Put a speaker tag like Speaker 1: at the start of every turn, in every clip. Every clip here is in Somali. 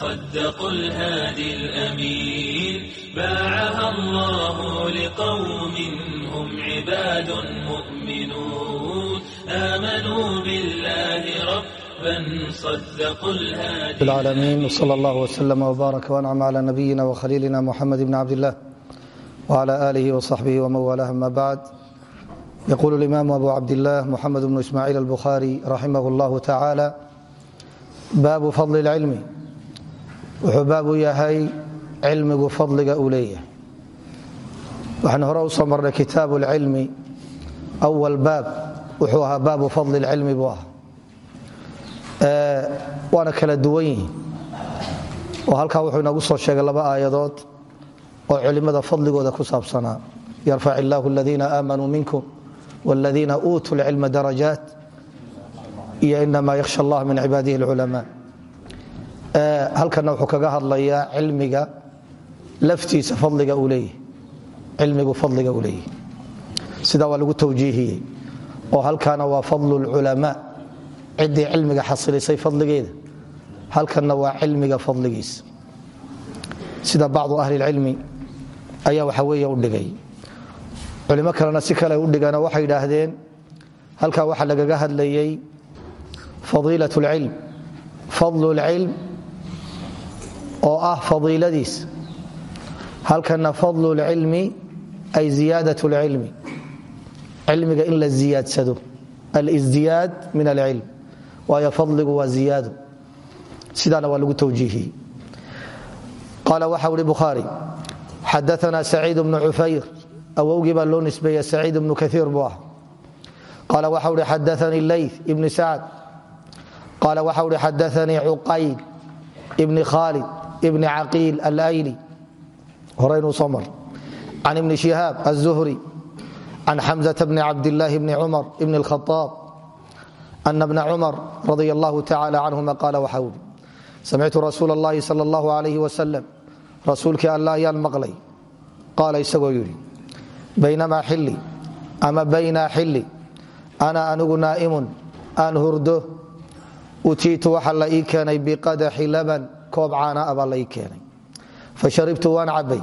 Speaker 1: صدقوا الهادي الأمين باعها الله لقوم هم عباد مؤمنون آمنوا بالله ربا في
Speaker 2: العالمين وصلى الله وسلم وبارك وأنعم على نبينا وخليلنا محمد بن عبد الله وعلى آله وصحبه ومن ما بعد يقول الإمام أبو عبد الله محمد بن إسماعيل البخاري رحمه الله تعالى باب فضل العلم wuxuu baab u yahay cilmigu fadliga uu leeyahay. Waxaan hore u soo marnay kitaabu lcilmi awal baab wuxuu ahaa baabu fadli lcilmi buu ah waana kala duwan yihiin. Oo halkaa wuxuu inoogu soo sheegay laba aayadood oo culimmada fadligooda ku saabsanaa. Yarfac illaahu aladiina aamanuu minkum wاladiina uutuu lcilma darajaat iyo inamaa yakhsha allah min cibaadihi اlculamaa Eh, halkana wuxuu kaga hadlayaa cilmiga laftiisa fadliga uu leeyahy cilmigu fadliga uu leeyahy sidaa waa lagu tawjiihiyey. Oo halkaana waa fadlu lculamaa ciddii cilmiga xasilisay fadligeeda. Halkanna waa cilmiga fadligiisa sida bacdu ahlilcilmi ayaa waxa weeye u dhigay. Culimo kalena si kale ay u dhigaanoo waxay idhaahdeen halkaa waxaa lagaga hadlayey fadiilat lcilm fadlu lcilm oo ah fadiiladiis halkana fadlu lcilmi ay ziyaadat lcilmi cilmiga in la ziyaadsado. Alsdiyaad min alcilm waayo fadligu waa ziyaado sidaana waa lagu towjiihiyey qaala waxa uhi bukhaari xadaana saciid bnu cufayr. Awowgii baa loo nisbeeya saciid ibnu kaiir buu ah qaala waxa uhi xadaanii ley ibni sacd qaala waxa uhi xadaanii cuqayd ibni ibni caqiil alayli horeynuu soo mar can ibni shihaab aلzuhri can xamزة bni cabdillaahi bni cumar ibni اlkhaaab ana bna cumar radia allahu tacala canhuma qaala waxa uhi samictu rasuula اllahi salى اllahu alayh wasalam rasuulkii alla ayaan maqlay qaala isagoo yidhi baynamaa xili ama bayna xili ana anigu naa'imun aan hurdo utiitu waxa la ii keenay biqadaxi laban koob caana a baa la ii keenay fasharibtu waan cabbay.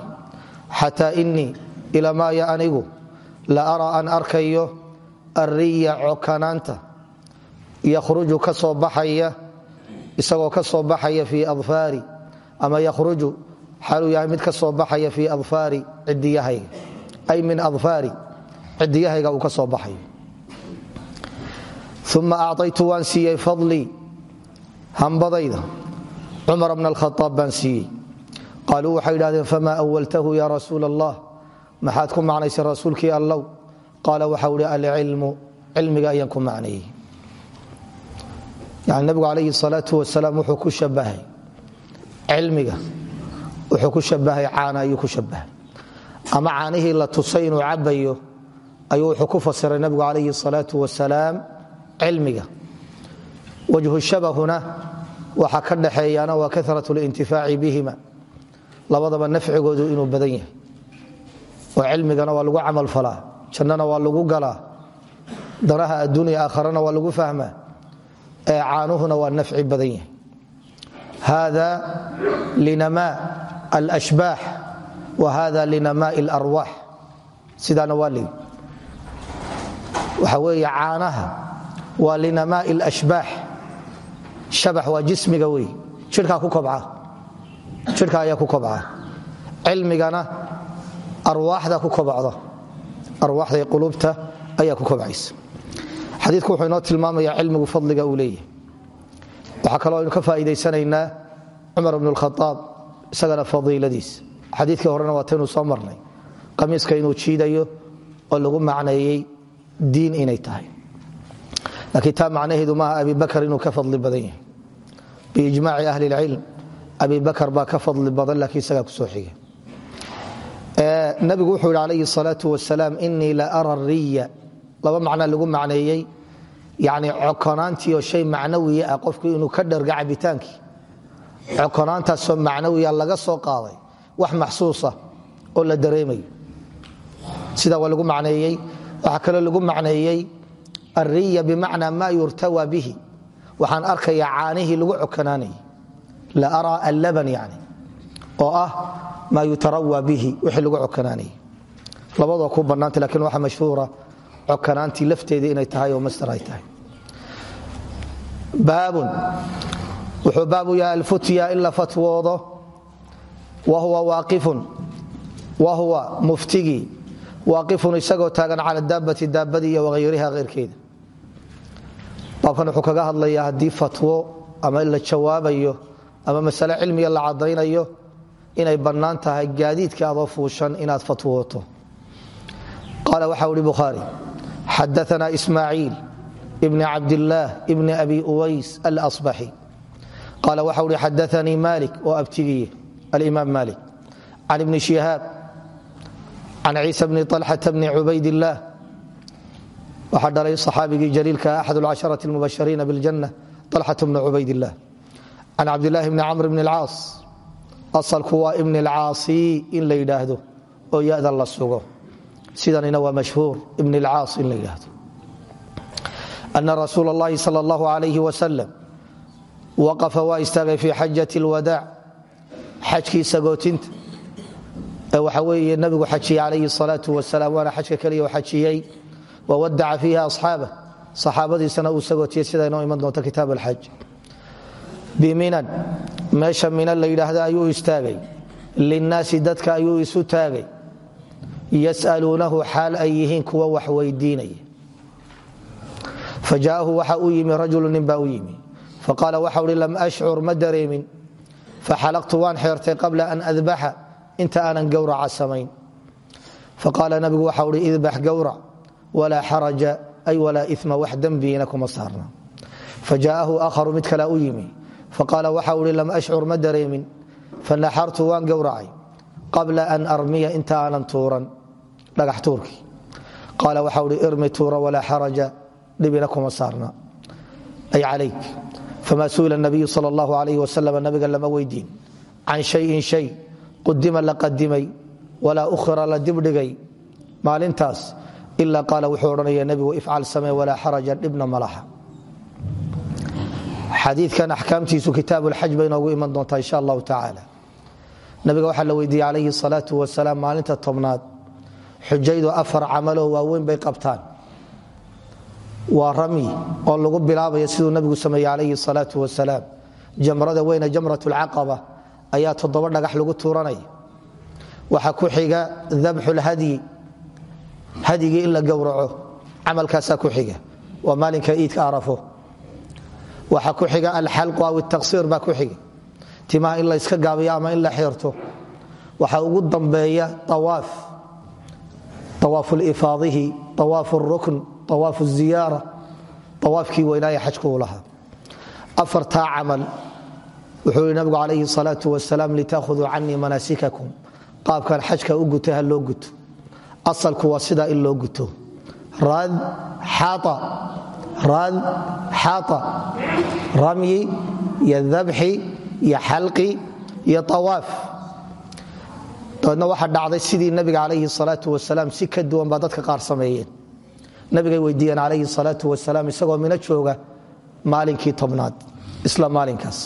Speaker 2: Xataa innii ilamaaya anigu la araa aan arkayo arriya cokanaanta. Yakhruju ka soo baxaya isagoo ka soo baxaya fii adfaari ama yakhruju xaaluu yahay mid ka soo baxaya fii ay min adfaari cidiyahayga uu ka soo baxayo. Uma acطaytu waan siiyey fadlii hambadayda cumar bna alkhaaab baan siiyey. Qaaluu waxay idhahdeen famaa awaltahu ya rasuul allah maxaad ku macnaysay rasuulkii allow qaala waxau hi alcilmu cilmiga ayaan ku macneeyey yani nabigu calayhi salaau wasalaam wuxuu ku shabahay cilmiga wuxuu ku shabahay caana ayuu ku shabahay ama caanihii la tusay inuu cabayo ayuu ku fasiray nabigu calayhi salaau wasalaam cilmiga. Wajhu shabahuna waxa ka dhaxeeyaana waa karat lintifaaci bihima. Labadaba nafcigoodu inuu badan yahay. Oo cilmigana waa lagu camal falaa jannana waa lagu galaa danaha adduunya aakharana waa lagu fahmaa ee caanuhuna waa nafci badan yahay. Hada linamaa alashbaax wa hada linamaa اlarwaax sidaana waa leyi waxa weeye caanaha waa linamaa اlashbaax shabax waa jismiga wey jidhka ayaa ku kobca. Cilmigana arwaaxda ku kobcda arwaaxda qulubta ayaa ku kobcaysa. Xadiidku wuxuu inoo tilmaamaya cilmigu fadliga uu leeyahay. Waxaa kaloo aynu ka faa'iidaysanaynaa cumar bnu اlkhaaab isagana fadiiladiis. Xadiidkii horena waataynu soo marnay. Qamiiska inuu jiidayo oo lagu macneeyey diin inay tahay. Laakiin taa macnaheedu maaha abi bakar inuu ka fadli badan yahay biijmaaci ahli lcilm abi bakar baa ka fadli badan laakiin isagaa ku soo xige nabigu wuxuu yidhi alayhi salaau wasalaam inii la ara riya laba macna lagu macneeyey yani cokonaantii oo shay macnawiya ah qofku inuu ka dherga cabitaankii cokonaantaasoo macnawiya laga soo qaaday wax maxsuusa oo la dareemayo sidaa waa lagu macneeyey waxaa kaloo lagu macneeyey alriya bimacnaa maa yurtawaa bihi waxaan arkayaa caanihii lagu cokonaanayay la araa allaban yani oo ah maa yutarawa bihi wixii lagu cokonaanayay labadoo ku bannaanta lakiin waxa mashhuura cokanaantii lafteedii inay tahay oo mastar ay tahay. Baabun wuxuu baabu yahay alfutya in la fatwoodo wahuwa waaqifun wahuwa muftigii waaqifun isagoo taagan cala daabati daabadii iyo wahayriha heyrkeeda baabkan wuxuu kaga hadlayaa haddii fatwo ama la jawaabayo ama masale cilmiga la cadaynayo inay bannaan tahay gaadiidka fuushan inaad fatwooto qaala waxa uhi bukhaari xadaana ismaaciil bn cabdillaah bni abi uways alasbaxi. Qaala waxa uhi xadaanii malik oo abtigiye alimaam malik can ibni shihaab can ciisa bni طalxata bni cubaydillaah waxaa dhalay صaxaabigii jaliilka axad اlcasharati اlmubashariina biاljanna طalxat bni cubaydillaah can cabdillahi bni camr bni اlcaas asalku waa ibni اlcaasi in la yidhaahdo oo yadan la sugo sidanina waa mashhuur ibn اlcaas in la yidhaahdo ana rasuul اllahi sal اllahu alayh wasalam waqafa waa istaagay fii xajat اlwadaac xajkii sagootinta ee waxa weeye nabigu xajiyey calayhi الsalaaةu wasalam waana xajka keliya u xajiyey wawadaca fiiha asxaabah saxaabadiisana uu sagootiyey sida inoo iman doonto kitaab alxaj biminan meesha minan la yidhaahda ayuu istaagay linnaasi dadka ayuu isu taagay yasaluunahu xaal ay yihiin kuwa wax weydiinaya fajaahu waxa u yimi rajulu nin baa u yimi faqaala waxa uhi lam ashcur ma dareemin faxalaqtu waan xeertay qabla an adbaxa inta aanan gowraca samayn faqaala nabigu waxa uhi idbax gowrac walaa xaraja ay walaa ima wax dembiina kuma saarna. Fajaahu aharu mid kale u yimi. Faqaala waxa uhi lam ashcur ma dareemin. Fanaxartu waan gowracay. Qabla an armiya inta aanan tuuran dhagax tuurkii qaala waxa uhi irmi tuura walaa xaraja dhibina kuma saarna. Ay calayk. Fama su'ila nabiyu sal allahu alayh wasalam nabiga lama weydiin. Can shayin shay qudima la qadimay walaa ukhira la dibdhigay maalintaas ila qaala wuxuu odhanaya nebigu ifcal samee walaa xaraja dhibna malaha xadiikan axkaamtiisu kitaab lxaj bay inoogu iman doontaa insha allahu tacaala. Nabiga waxaa la weydiiyey calayhi salaatu wasalaam maalinta tobnaad xujaydu afar camaloo waaweyn bay qabtaan. Waa rami oo lagu bilaabaya siduu nabigu sameeyey calayhi salaatu wasalaam. Jamrada weyne jamrat lcaqaba ayaa toddoba dhagax lagu tuuranaya waxaa ku xiga dabxu lhadyi hadyigii in la gowraco camalkaasaa ku xiga. Waa maalinka iidka arafo. Waxaa ku xiga alxalqu aw itaqsiir baa ku xiga. Timaha in layska gaabiyo ama in la xeerto waxaa ugu dambeeya awaaf awaafu lifaadihi awaafu rukn awaafu ziyaara awaafkii weynaaye xajku uu lahaa. Afartaa camal wuxuu yihi nabigu calayhi salaau wasalaam litaakhuduu canii manaasikakum. Qaabkan xajka u gutay ha loo guto asalku waa sidaa in loo guto. Raad xaa ramyi iyo dabxi iyo xalqi iyo awaaf dabeedna waxaa dhacday sidii nabiga calayhi salaau wasalaam si ka duwan baa dadka qaar sameeyeen. Nabigay weydiiyeen calayhi salaau wasalaam isagoo mino jooga maalinkii tobnaad isla maalinkaas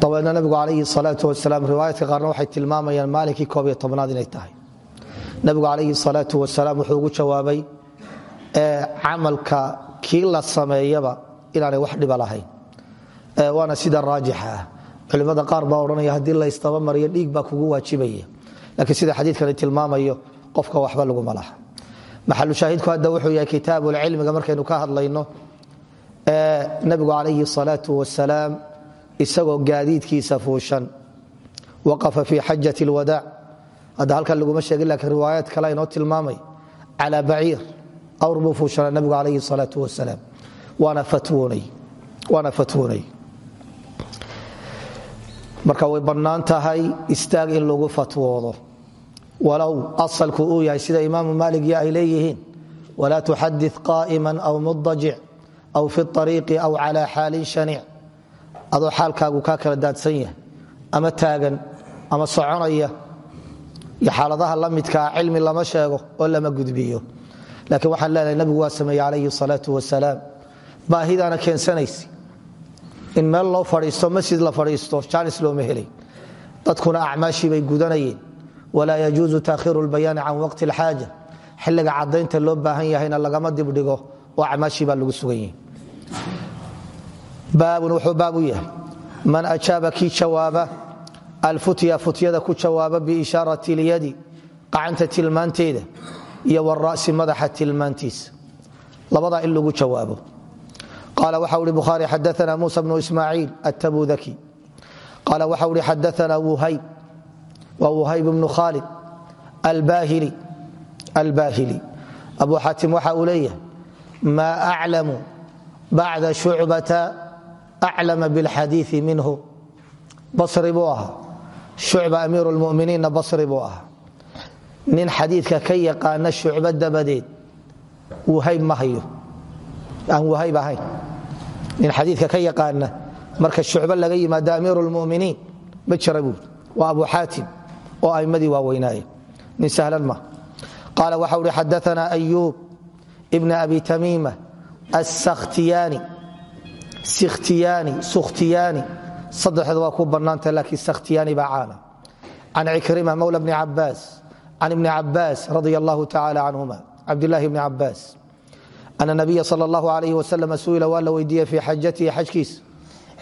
Speaker 2: dabeedna nabigu calayhi salaau wasalaam riwaayaadka qaarna waxay tilmaamayaan maalinkii koob iyo tobnaad inay tahay. Nabigu calayhi salaau wasalaam wuxuu ugu jawaabay camalka kii la sameeyaba inaanay wax dhiba lahayn. Waana sida raajixa ah. Culimmada qaar baa odhanaya haddii laysdaba mariyo dhiig baa kugu waajibaya. Laakiin sida xadiidkani tilmaamayo qofka waxba laguma laha. Maxalushaahidku hadda wuxuu yahay kitaabulcilmiga markaynu ka hadlayno. Nabigu calayhi salaau wasalaam isagoo gaadiidkiisa fuushan. Waqafa fii xajat lwadaac hadda halkan laguma sheegin laakiin riwaayaad kale inoo tilmaamay. Cala baciir awr buu fuushanaa nabigu calayhi salaau wasalaam waana fatwoonay marka way bannaan istaag in lagu fatwoodo. Walow asalku uu yahay sida imaamu maalig iyo ay leeyihiin walaa qaa'ima aw mudajic aw fi ariiqi aw cala xaalin shaniic adoo xaalkaagu kaa kala daadsan yahay ama taagan ama soconaya iyo xaaladaha la midkaa cilmi lama sheego oo lama gudbiyo. Laakiin waxaan leenahay nabigu waa sameeye calayhi salaau wasalaam baahidaana keensanaysa in meel loo fadhiisto masjid la fadhiisto jaanis looma helay dadkuna acmaashii bay gudanayeen. Walaa yajuusu taakhiru lbayaani can waqti alxaaja. Xilliga cadaynta loo baahan yahayna lagama dibdhigo oo acmaashii baa lagu sugan yihi baabun wuxuu baab u yahay. Man ajaaba kii jawaaba alfutya futyada ku jawaaba biishaarati lyadi qacanta tilmaanteeda iyo wara'si madaxa tilmaantiisa labadaa in lagu jawaabo. Qaala waxa uhi bukhaari xadaana muusa bnu ismaaciil attabudaki. Qaala waxa uhi xadaana wuhayb. Wa wuhayb bnu khaalid albahili abu xaatim waxa uu leeyahay maa aclamu bacda shucbata aclama bilxadiii minhu basri buu ahaa shucba amiiru lmuminiinna basri buu ahaa nin xadiidka ka yaqaana shucbo dabadeed wuhayb ma hayo aan wuhayb ahayn nin xadiidka ka yaqaana marka shucbo laga yimaado amiiru lmuminiin ma jira buuri waa abu xaatim oo aimmadii waaweynaaye nin sahlan ma qaala waxa uhi xadaana ayuub ibna abi tamiima asakhtiyani sikhtiyaani sukhtiyaani saddexda waa ku bannaanta laakiin sakhtiyaani baa caana. Can cikrima mawla bni cabaas can ibni cabaas radia allahu tacala canhuma cabdillahi bni cabaas ana nabiya sal allahu alayh su'ila waa la weydiiyey fii xajatihi xajkiisa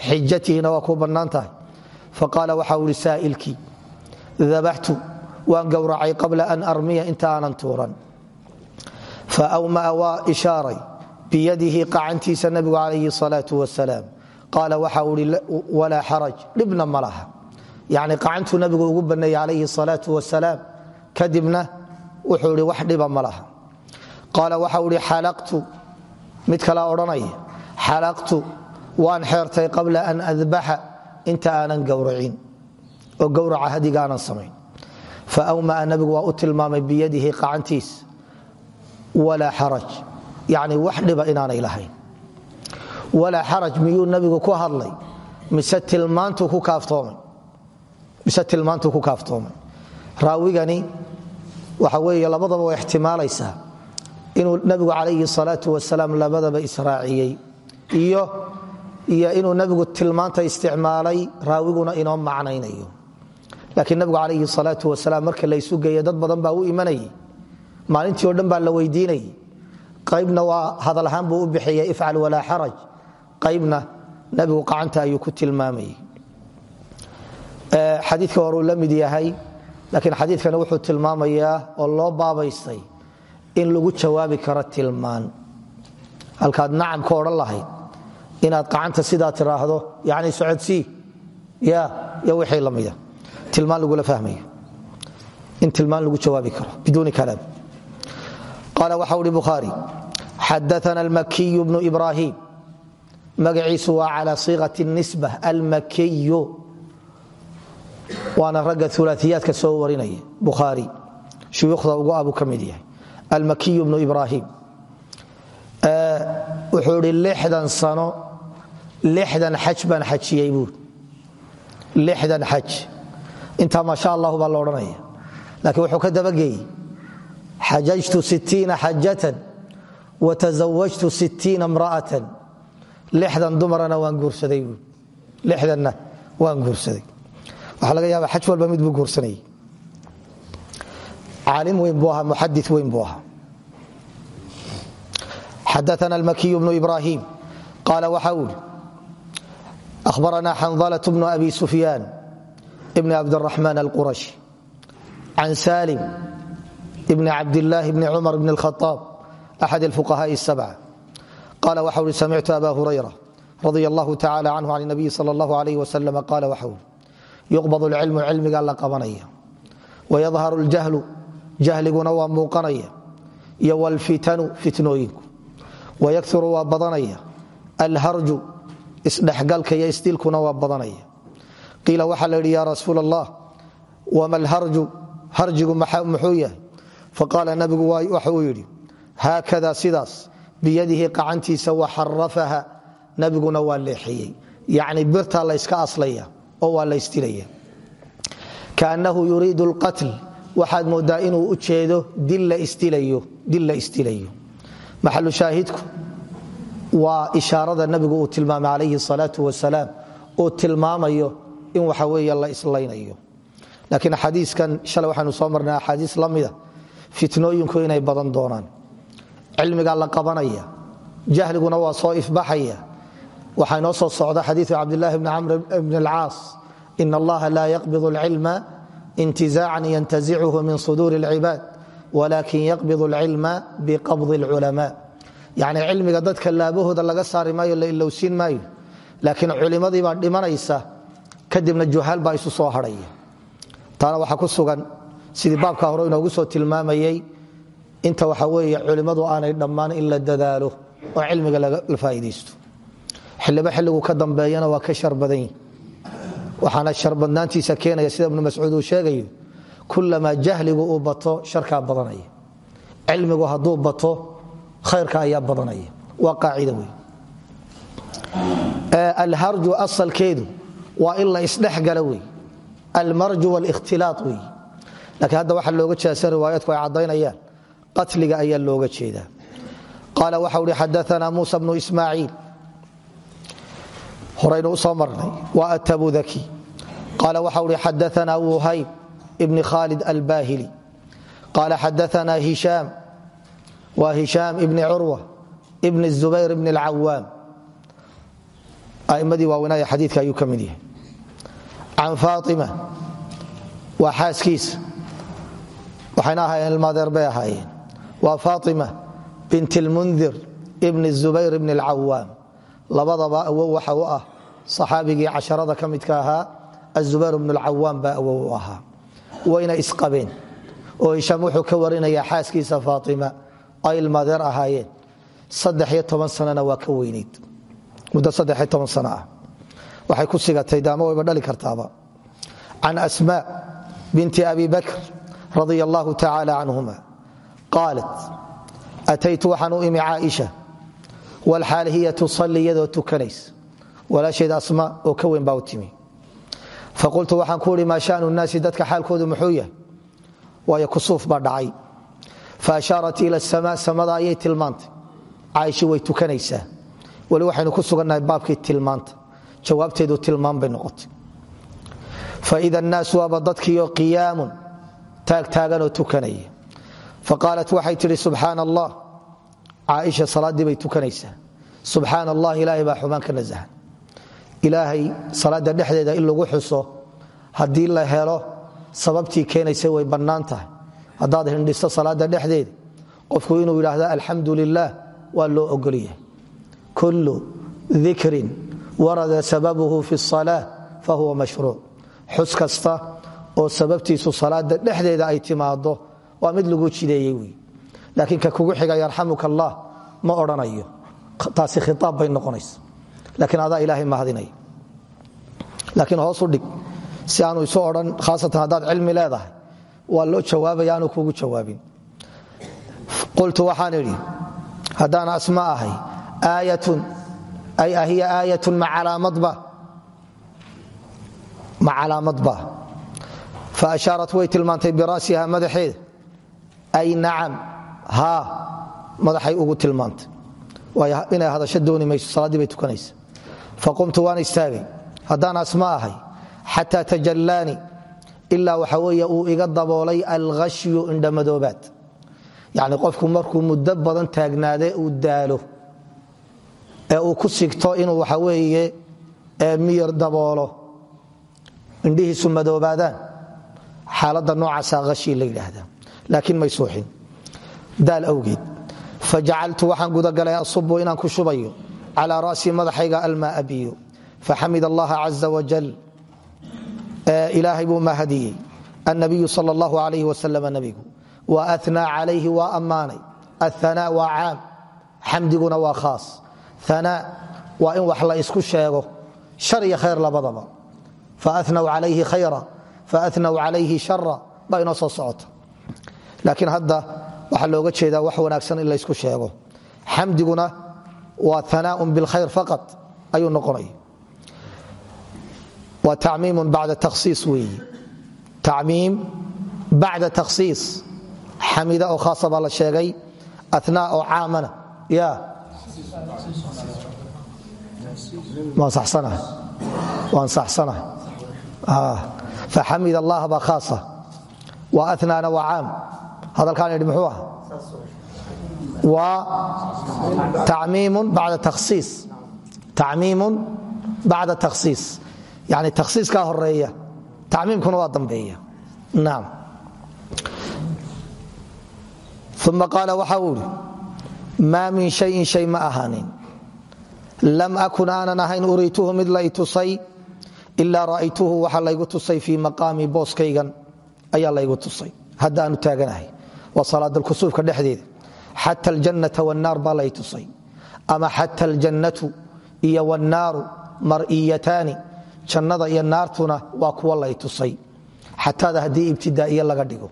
Speaker 2: xijatihina waa ku bannaan tahay faqaala waxa uhi saa'ilkii. Dabaxtu waan gowracay qabla an armiya inta aanan tuuran. Faawmaa waa ishaaray biyadihi qacantiisa nabigu calayhi salaau wasalaam. Qaala waxa ui walaa xaraj dhibna ma laha. Yani qacantuu nabigu ugu baneeyey calayhi salaau wasalaam kadibna wuxuu ihi wax dhiba ma laha. Qaala waxa uhi xalaqtu mid kala odhanaya xalaqtu waan xeertay qabla an adbaxa inta aanan gowracin oo gowraca hadiga aanan samayn. Faawmaa nabigu waa u tilmaamay biyadihi qacantiis walaa xaraj yani wax dhiba inaanay lahayn. Walaa xaraj miyuu nabigu ku hadlay? Mise tilmaantuu ku kaaftoomay raawigani waxa weeye labadaba way ixtimaalaysaa inuu nabigu calayhi salaau wasalaam labadaba israaciyey iyo inuu nabigu tilmaanta isticmaalay raawiguna inoo macnaynayo. Laakiin nabigu calayhi salaau wasalaam marka laysu geeye dad badan baa u imanayay. Maalintii o dhan baa la weydiinayay qaybna waa hadal ahaan buu u bixiyay ifcal walaa xaraj. Qaybna nabigu qacanta ayuu ku tilmaamayay xadiika horuu la yahay laakiin xadiikana wuxuu tilmaamayaa oo loo baabaystay in lagu jawaabi karo tilmaan. Halkaad nacam ka odhan lahayd inaad qacanta sidaa tiraahdo yani socodsii ya yo wixii lamida tilmaan lagula fahmayo in tilmaan lagu jawaabi karo biduuni kalaam qaala waxa uhi bukhaari xadaana almakiyu bnu ibrahim magaciisu waa cala siiqat nisba almakiyu waana ragga ulaaiyaadka soo warinaya bukhaari shuyuukhda ugu abu ka mid yahay almakiyu bnu ibrahim wuxuu idhi lixdan sano lixdan xaj baan xajiyey buur lixdan xaj intaa maasha allahu baa la odhanaya laakiin wuxuu ka dabageeyey xajajtu iiina xajatan watazawajtu iiina mraatan lixdan dumarana waan guursaday lixdanna waan guursaday waxaa laga yaaba xaj walba mid buu guursanayay caalim weyn buu ahaa muxadi weyn buu ahaa xadaana almakiyu bnu ibrahim qaala waxaa uri ahbaranaa xandalة bnu abi sufyaan bni cabdاraxmaan alqurashi can salim ibn cabdlaahi bni cumar bn khaaab axad fuqahaai a qaala waxa uhi samictu aba hurayra radi allahu tacala canhu can nabiyi sal allahu alayh wasalam qaala waxa ui yuqbad lcilmu cilmigaa la qabanaya wayadharu ljahlu jahliguna waa muuqanaya iyo wlfitanu fitnooyinku wayauru waa badanaya. Alharju isdhexgalka iyo isdilkuna waa badanaya. Qiila waxaa la yidhi ya rasuul allah wama lharju harjigu muxuu yahay faqaala nabigu waxa uu yidhi haakada sidaas biyadihi qacantiisa waxarafaha nabiguna waa leexiyey. Yacni birtaa layska aslaya oo waa laystilaya kaannahu yuriidu lqatl waxaad moodaa inuu u jeedo dil la istilayo maxalu shaahidku? Waa ishaarada nabigu uu tilmaamay calayhi salaau wasalaam uu tilmaamayo in waxa weeye la islaynayo laakiin axaadiiskan shalay waxaynu soo marnay axaadiis la mida fitnooyinku inay badan doonaan. Cilmigaa la qabanaya jahliguna waa soo ifbaxaya. Waxaa inoo soo socda xadiiu cabdilaahi bni camr bni alcaas in allaha laa yaqbid alcilma intizaacan yantazichu min suduuri اlcibaad walakin yaqbid alcilma biqabdi اlculamaa yacni cilmiga dadka laabahooda laga saari la ilowsiin maayo laakiin culimmadii baa dhimanaysa kadibna juhaal baa isu soo hadhaya. Taana waxaa ku sugan sidii baabka hore inoogu soo tilmaamayey inta waxa weeye culimmadu aanay dhammaan in la dadaalo oo cilmiga la faa'iidaysto. Xilliba xilligu ka dambeeyana waa ka shar badan sharbadnaantiisa keenaya sida ibnu mascuud uu sheegayo kulamaa jahligu uu bato sharkaa badanaya. Cilmigu hadduu bato khayrka ayaa badanaya. Waa qaacida wey alharju asalkeedu waa in la isdhexgala wey almarju wاlاkhtilaa wey lakiin hadda waxaa looga jeedsan riwaayaadku ay caddaynayaan. Qatliga ayaa looga jeedaa. Qaala waxa uhi xadaana muusa bnu ismaaciil. Horaynu u soo marnay. Waa atabudaki qaala waxa uhi xadaana wuhayb ibni khaalid albahili qaala xadaana hishaam. Waa hishaam ibni curwa ibni zubayr ibni اlcawaam a'imadii waaweynaya xadiidka ayuu ka mid yahay. Can faaima waa xaaskiisa waxayna ahaayeen ilmadeer bay ahaayeen. Waa faatima bint lmundir ibni zubayr ibni alcawaam labadaba awow waxa u ah. Saxaabigii casharada ka midka ahaa azubayr ibnu alcawaam baa awow u ahaa. Wayna isqabeen. Oo hishaam wuxuu ka warinayaa xaaskiisa faatima. Ay ilmadeer ahaayeen. Saddexiyo toban sanana waa ka weynayd muddo saddexiyo radia allahu tacaala canhuma qaalat ataytu waxaan u imi caaisha. Walxaal hiya tusalli iyadoo tukanays walaasheed asma oo ka weyn baa u timi. Faqultu waxaan ku ihi maa shanu nnaasi dadka xaalkoodu muxuu yahay? Waayo kusuuf baa dhacay. Faashaarat ila sama samada ayay tilmaantay. Caaisha way tukanaysaa. Weli waxaynu ku sugannahay baabkii tilmaanta. Jawaabteedu tilmaan bay noqotay. Faida annaasu waaba dadkiioo qiyaamun taagtaaganoo tukanaya. Faqaalat waxay tidhi subxaana allah caaisha salaaddii bay tukanaysaa. Subxaana allah ilaahay baa xumaan ka nasahan. Ilaahay salaadda in lagu xuso haddii la helo sababtii keenaysa way bannaan tahay. Haddaad hindhisto salaadda qofku inuu yidhaahdo alxamdu lilaah waa kullu dikrin warada sababuhu fi اsalaa fahuwa mashruuc. Xus kasta oo sababtiisu salaada dhexdeeda ay timaado waa mid lagu jideeyey wy laakiin ka kugu xiga yarxamuka ma odhanayo. Taasi khiaab bay noqonaysa laakiin adaa ilaahay mahadinaya laakiin hoosu dhig si aanu isu odhan khaasatan haddaad cilmi leedahay waa loo jawaabaya aanu kugu jawaabin. Qultu waxaan idhi haddaan asma ahay aayatun ay ahiya aayatun ma calaamadba ma calaamadba fa ashaarat way tilmaantay bira'siha madaxeeda ay nacam haa madaxay ugu tilmaantay. Waayo inay hadasho dooni mayso salaaddii bay tukanaysa. Faqumtu waan istaagay. Haddaan asma ahay xataa tajallaani ilaa waxa weeye uu iga daboolay alghashyu indhamadoobaad. Yacni qofku markuu muddo badan taagnaade uu daalo ee uu ku sigto xaaladda noocaasa hashi la yidhaahdaa. Laakiin may suuxin. Daal awgeed. Fajacaltu waxaan gudagalay asubu inaan ku shubayo. Calaa ra'sii madaxayga almaaa biyo faxamid allaha caza wajal ilaahay buu mahadiyey. Annabiyu sal allahu alayh wasalam nabigu wa anaa calayhi waa ammaanay. Ahanaa waa caam. Xamdiguna waa khaas. Anaa waa in wax la isku sheego. Shar iyo khayr labadaba. Faanaw calayhi khayra faanaw calayhi shara baa inoo soo socota waxaa looga jeedaa wax wanaagsan in laysku sheego xamdiguna waa anaaun bilkhayr faqat ayuu noqonaya waa tacmiimun bacda takhsiis weeyi tacmiim bacda takhsiis xamida oo khaasa baa la sheegay anaa oo caamana ya waan saxsanahay waan saxsanahay faxamid allah baa khaasa wa anaana waa caam hadalkaan idhi muxuu ah waa tacmiimun bacda takhsiis yani takhsiiskaa horreeya tacmiimkuna waa dambeeya naam uma qaala waxa uu idhi maa min shayin shay ma ahaanin lam akun aanan ahayn uriituhu mid la itusay ilaa ra'aytuhu waxa laygu tusay fii maqaami booskaygan. Ayaa laygu tusay. Hadda aanu taaganahay. Waa salaadalkusuufka dhexdeeda. Xata aljannata wannaar baa lay tusay. Ama xata aljannatu iyo wannaaru mar'iyataani. Jannada iyo naartuna waa kuwa lay tusay. Xataada haddii ibtidaa'iye laga dhigo.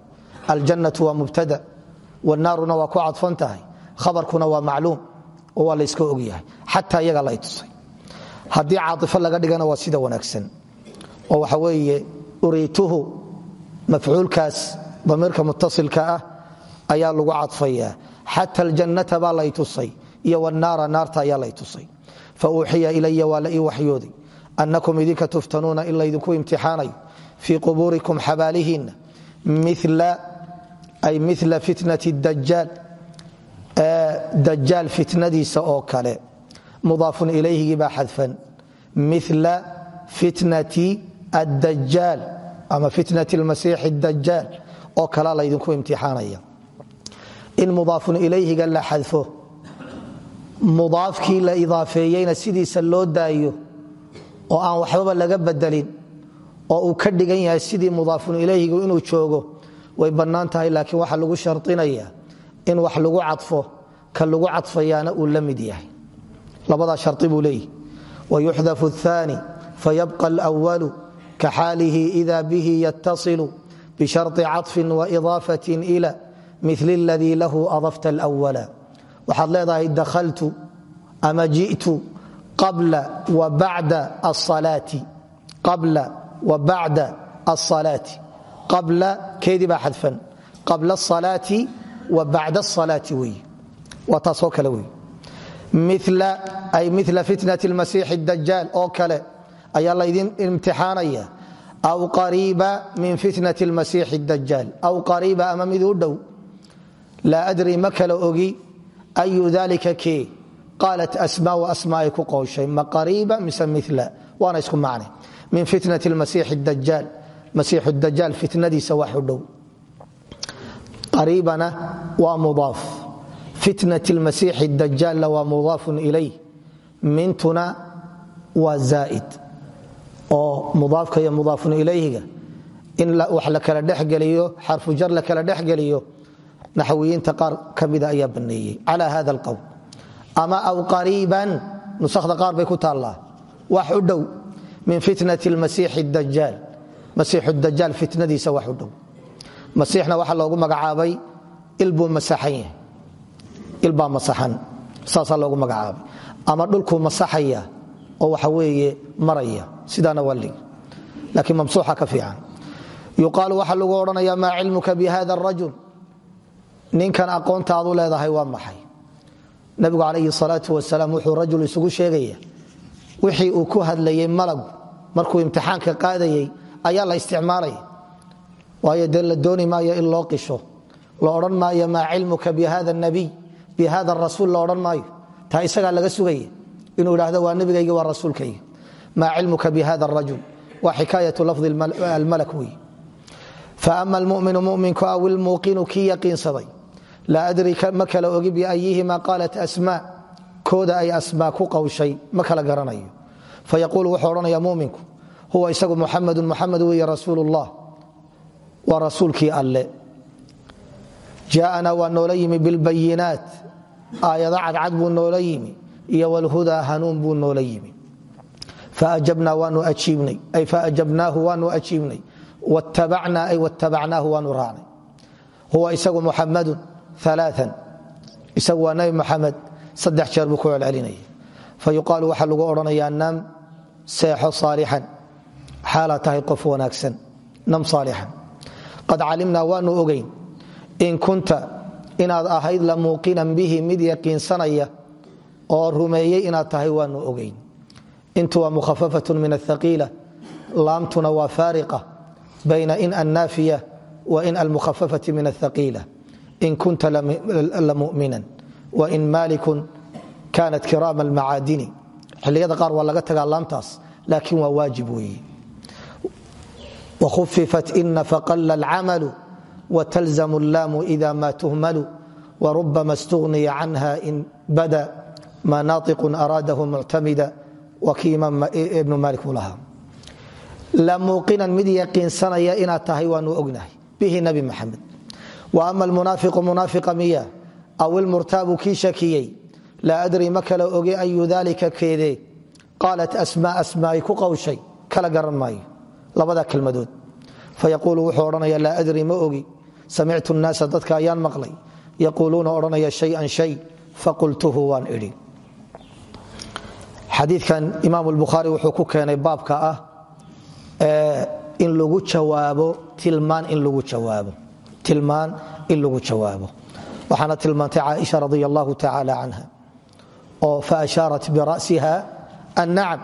Speaker 2: Aljannatu waa mubtada. Wanaaruna waa ku cadfan tahay. Khabarkuna waa macluum. Oo waa layska ogyahay. Xataa iyaga lay tusay haddii caaifo laga dhigana waa sida wanaagsan. Oo waxa weeye uriituhu mafcuulkaas damiirka mutasilka ah ayaa lagu cadfayaa xata aljannata baa lay tusay iyo wnaara naarta ayaa lay tusay. Fa uuxiya ilaya waa la ii annakum idinka tuftanuuna in laydinku imtixaanayo. Fii qubuurikum xabaalihiinna. Ay mila fitnati dajaal dajaal fitnadiisa oo kale mudaafun ilayhigii baa xadfan. Mila fitnati addajaal ama fitnati lmasiixi dajaal oo kalea laydinku imtixaanaya. In mudaafun ilayhiga la xadfo mudaafkii la idaafeeyeyna sidiisa loo daayo oo aan waxbaba laga bedelin oo uu ka dhigan yahay sidii mudaafun ilayhigu inuu joogo way bannaan laakiin waxaa lagu sharinayaa in wax lagu cadfo ka lagu cadfayaana uu la mid yahay labadaa shari buu leeyihi wayuxdafu aani fayabqa alwalu ka xaalihi ida bihi yatasilu bishari caطfin waidaafatin ila mil اladii lahu adafta alwala waxaad leedahay dahaltu ama ji'tu qabla wa bacda asalaati qabla keedii baa xadfan. Qabla asalaati wa bacda asalaati wey waa taasoo kale wey mila fitnati lmasiixi dajaal oo kale ayaa laydin imtixaanaya. Aw qariiba min fitnati lmasiixi dajaal aw qariiba ama mid u dhow. Laa adri ma kala ogi ayu dalika kee? Qaalat asmaa wa asmaa ay ku qowshay ma qariiba mise mila waana isku macne. Min fitnati lmasiixi dajaal masiixu dajaal fitnadiisa wax u dhow. Qariibana waa mudaaf fitnat lmasiixi dajaalna waa mudaafun ilayh. Mintuna waa zaa'id. Oo mudaafka iyo mudaafun ilayhiga. In wax la kala dhexgeliyo xarfu jar la kala dhexgeliyo naxwiyiinta qaar ka mida ayaa baneeyey. Cala hada alqowl ama aw qariiban nusakda qaar bay ku taallaa. Wax u min fitnati lmasiixi dajaal masiixu dajaal fitnadiisa wax u dhow. Masiixna waxaa loogu magacaabay masaxan yahay ilbaa masaxan saasaa loogu magacaabay. Ama dhulkuu masaxaya oo waxa weeye maraya sidaana waa laakiin mamsuuxa ka fiican. Yuqaalu waxaa lagu odhanayaa maa cilmuka bi hada arajul ninkan aqoontaadu leedahay waa maxay? Nabigu calayhi salaau wasalaam wuxuu rajul isugu sheegaya wixii uu ku hadlayey malagu markuu imtixaanka qaadayey ayaa la isticmaalaya. Waayo dee la dooni maayo in loo qisho. La odhan maayo maa cilmuka bi hada nabiy bi hada rasuul la odhan maayo taa isagaa laga sugaya inuu idhaahdo waa nebigayga waa rasuulkayga maa cilmuka bi hada rajul waa xikaayatu lafdi almalak wey faama almuminu muminku aw ilmuuqinu kii yaqiinsaday laa adri ma kala ogi biayihima qaalat asmaa kooda ay asmaa ku qawshay ma kala garanayo fayaquulu wuxuu odhanaya muminku huwa isagu muxamadu muxamed weeye rasuul ullah waa rasuulkii alle jaaana waa noola yimi bilbayinaat. Aayado cadcad buu noola yimi iyo wlhudaa hanuun buu noola yimi. Ay faajabnaahu waanu ajiibnay wtabacnaa ay wtabacnaahu waanu raacnay. Huwa isagu muxamadun aaaa isagu waa nabi maxamed saddex jeer buu ku celcelinaya fayuqaalu waxaa lagu odhanayaa nam seexo saalixan xaalaa tahay qof wanaagsan nam saalixan qad calimnaa waanu ogeyn in kunta inaad ahayd la muuqinan bihi mid yaqiinsanaya oo rumeeyey inaad tahay waanu ogeyn. Intu waa mukhafafatun min athaqiila laamtuna waa faariqa bayna in annaafiya wa in almukhafafati min athaqiila in kunta lamuminan wain maalikun kaanat kiraama almacaadini. Xilliyada qaar waa laga tagaa laamtaas laakiin waa waajib weeye. Wkhufifat ina faqala alcamalu wtlzam allaamu ida ma tuhmalu warubama stugniya canha in bada ma naaiqun araadahu muctamida waa kii imaam ibnu maalik buu lahaa la muuqinan mid yaqiinsanaya inaad tahay waanu ognahay bihi nabi maxamed wa ama almunaafiqu munaafiqa miya aw ilmurtaabu kii shakiyey laa adri ma kala oge ayu dalika keedee qaalat asmaa asmaai ku qawshay kala garan maayo labada kelmadood fayaquulu wuxuu odhanaya laa adri ma ogi samictu nnaasa dadka ayaan maqlay yaquuluuna odhanaya shayan shay faqultuhu waan idhi xadiikan imaam lbukhaari wuxuu ku keenay baabka ah in lagu jawaabo tilmaan in lagu jawaabo waxaana tilmaantay caaisha radi allahu tacaala canha oo faashaarat bira'siha annacam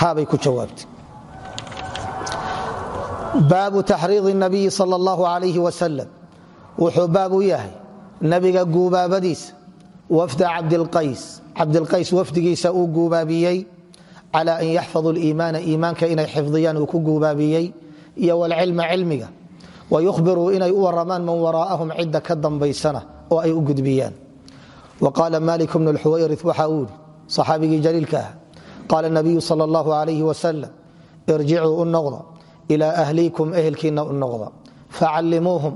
Speaker 2: haabay ku jawaabtay baabu taxriidi nabiyi sal allahu alayh wasalam. Wuxuu baab u yahay nabiga guubaabadiisa wafda cabdilqays. Wafdigiisa uu guubaabiyey cala an yaxfaduu liimaana iimaanka inay xifdiyaan uu ku guubaabiyey iyo walcilma cilmiga. Wayuhbiruu inay u waramaan man waraa'ahum cidda ka dambaysana oo ay u gudbiyaan. Wa qaala malik bnu lxuwayri waxa uu yidhi saxaabigii jaliilka ah qaala nabiyu sal allahu alayh wasalam irjicuu u noqda ilaa ahliikum ehelkiinna u noqda facallimuuhum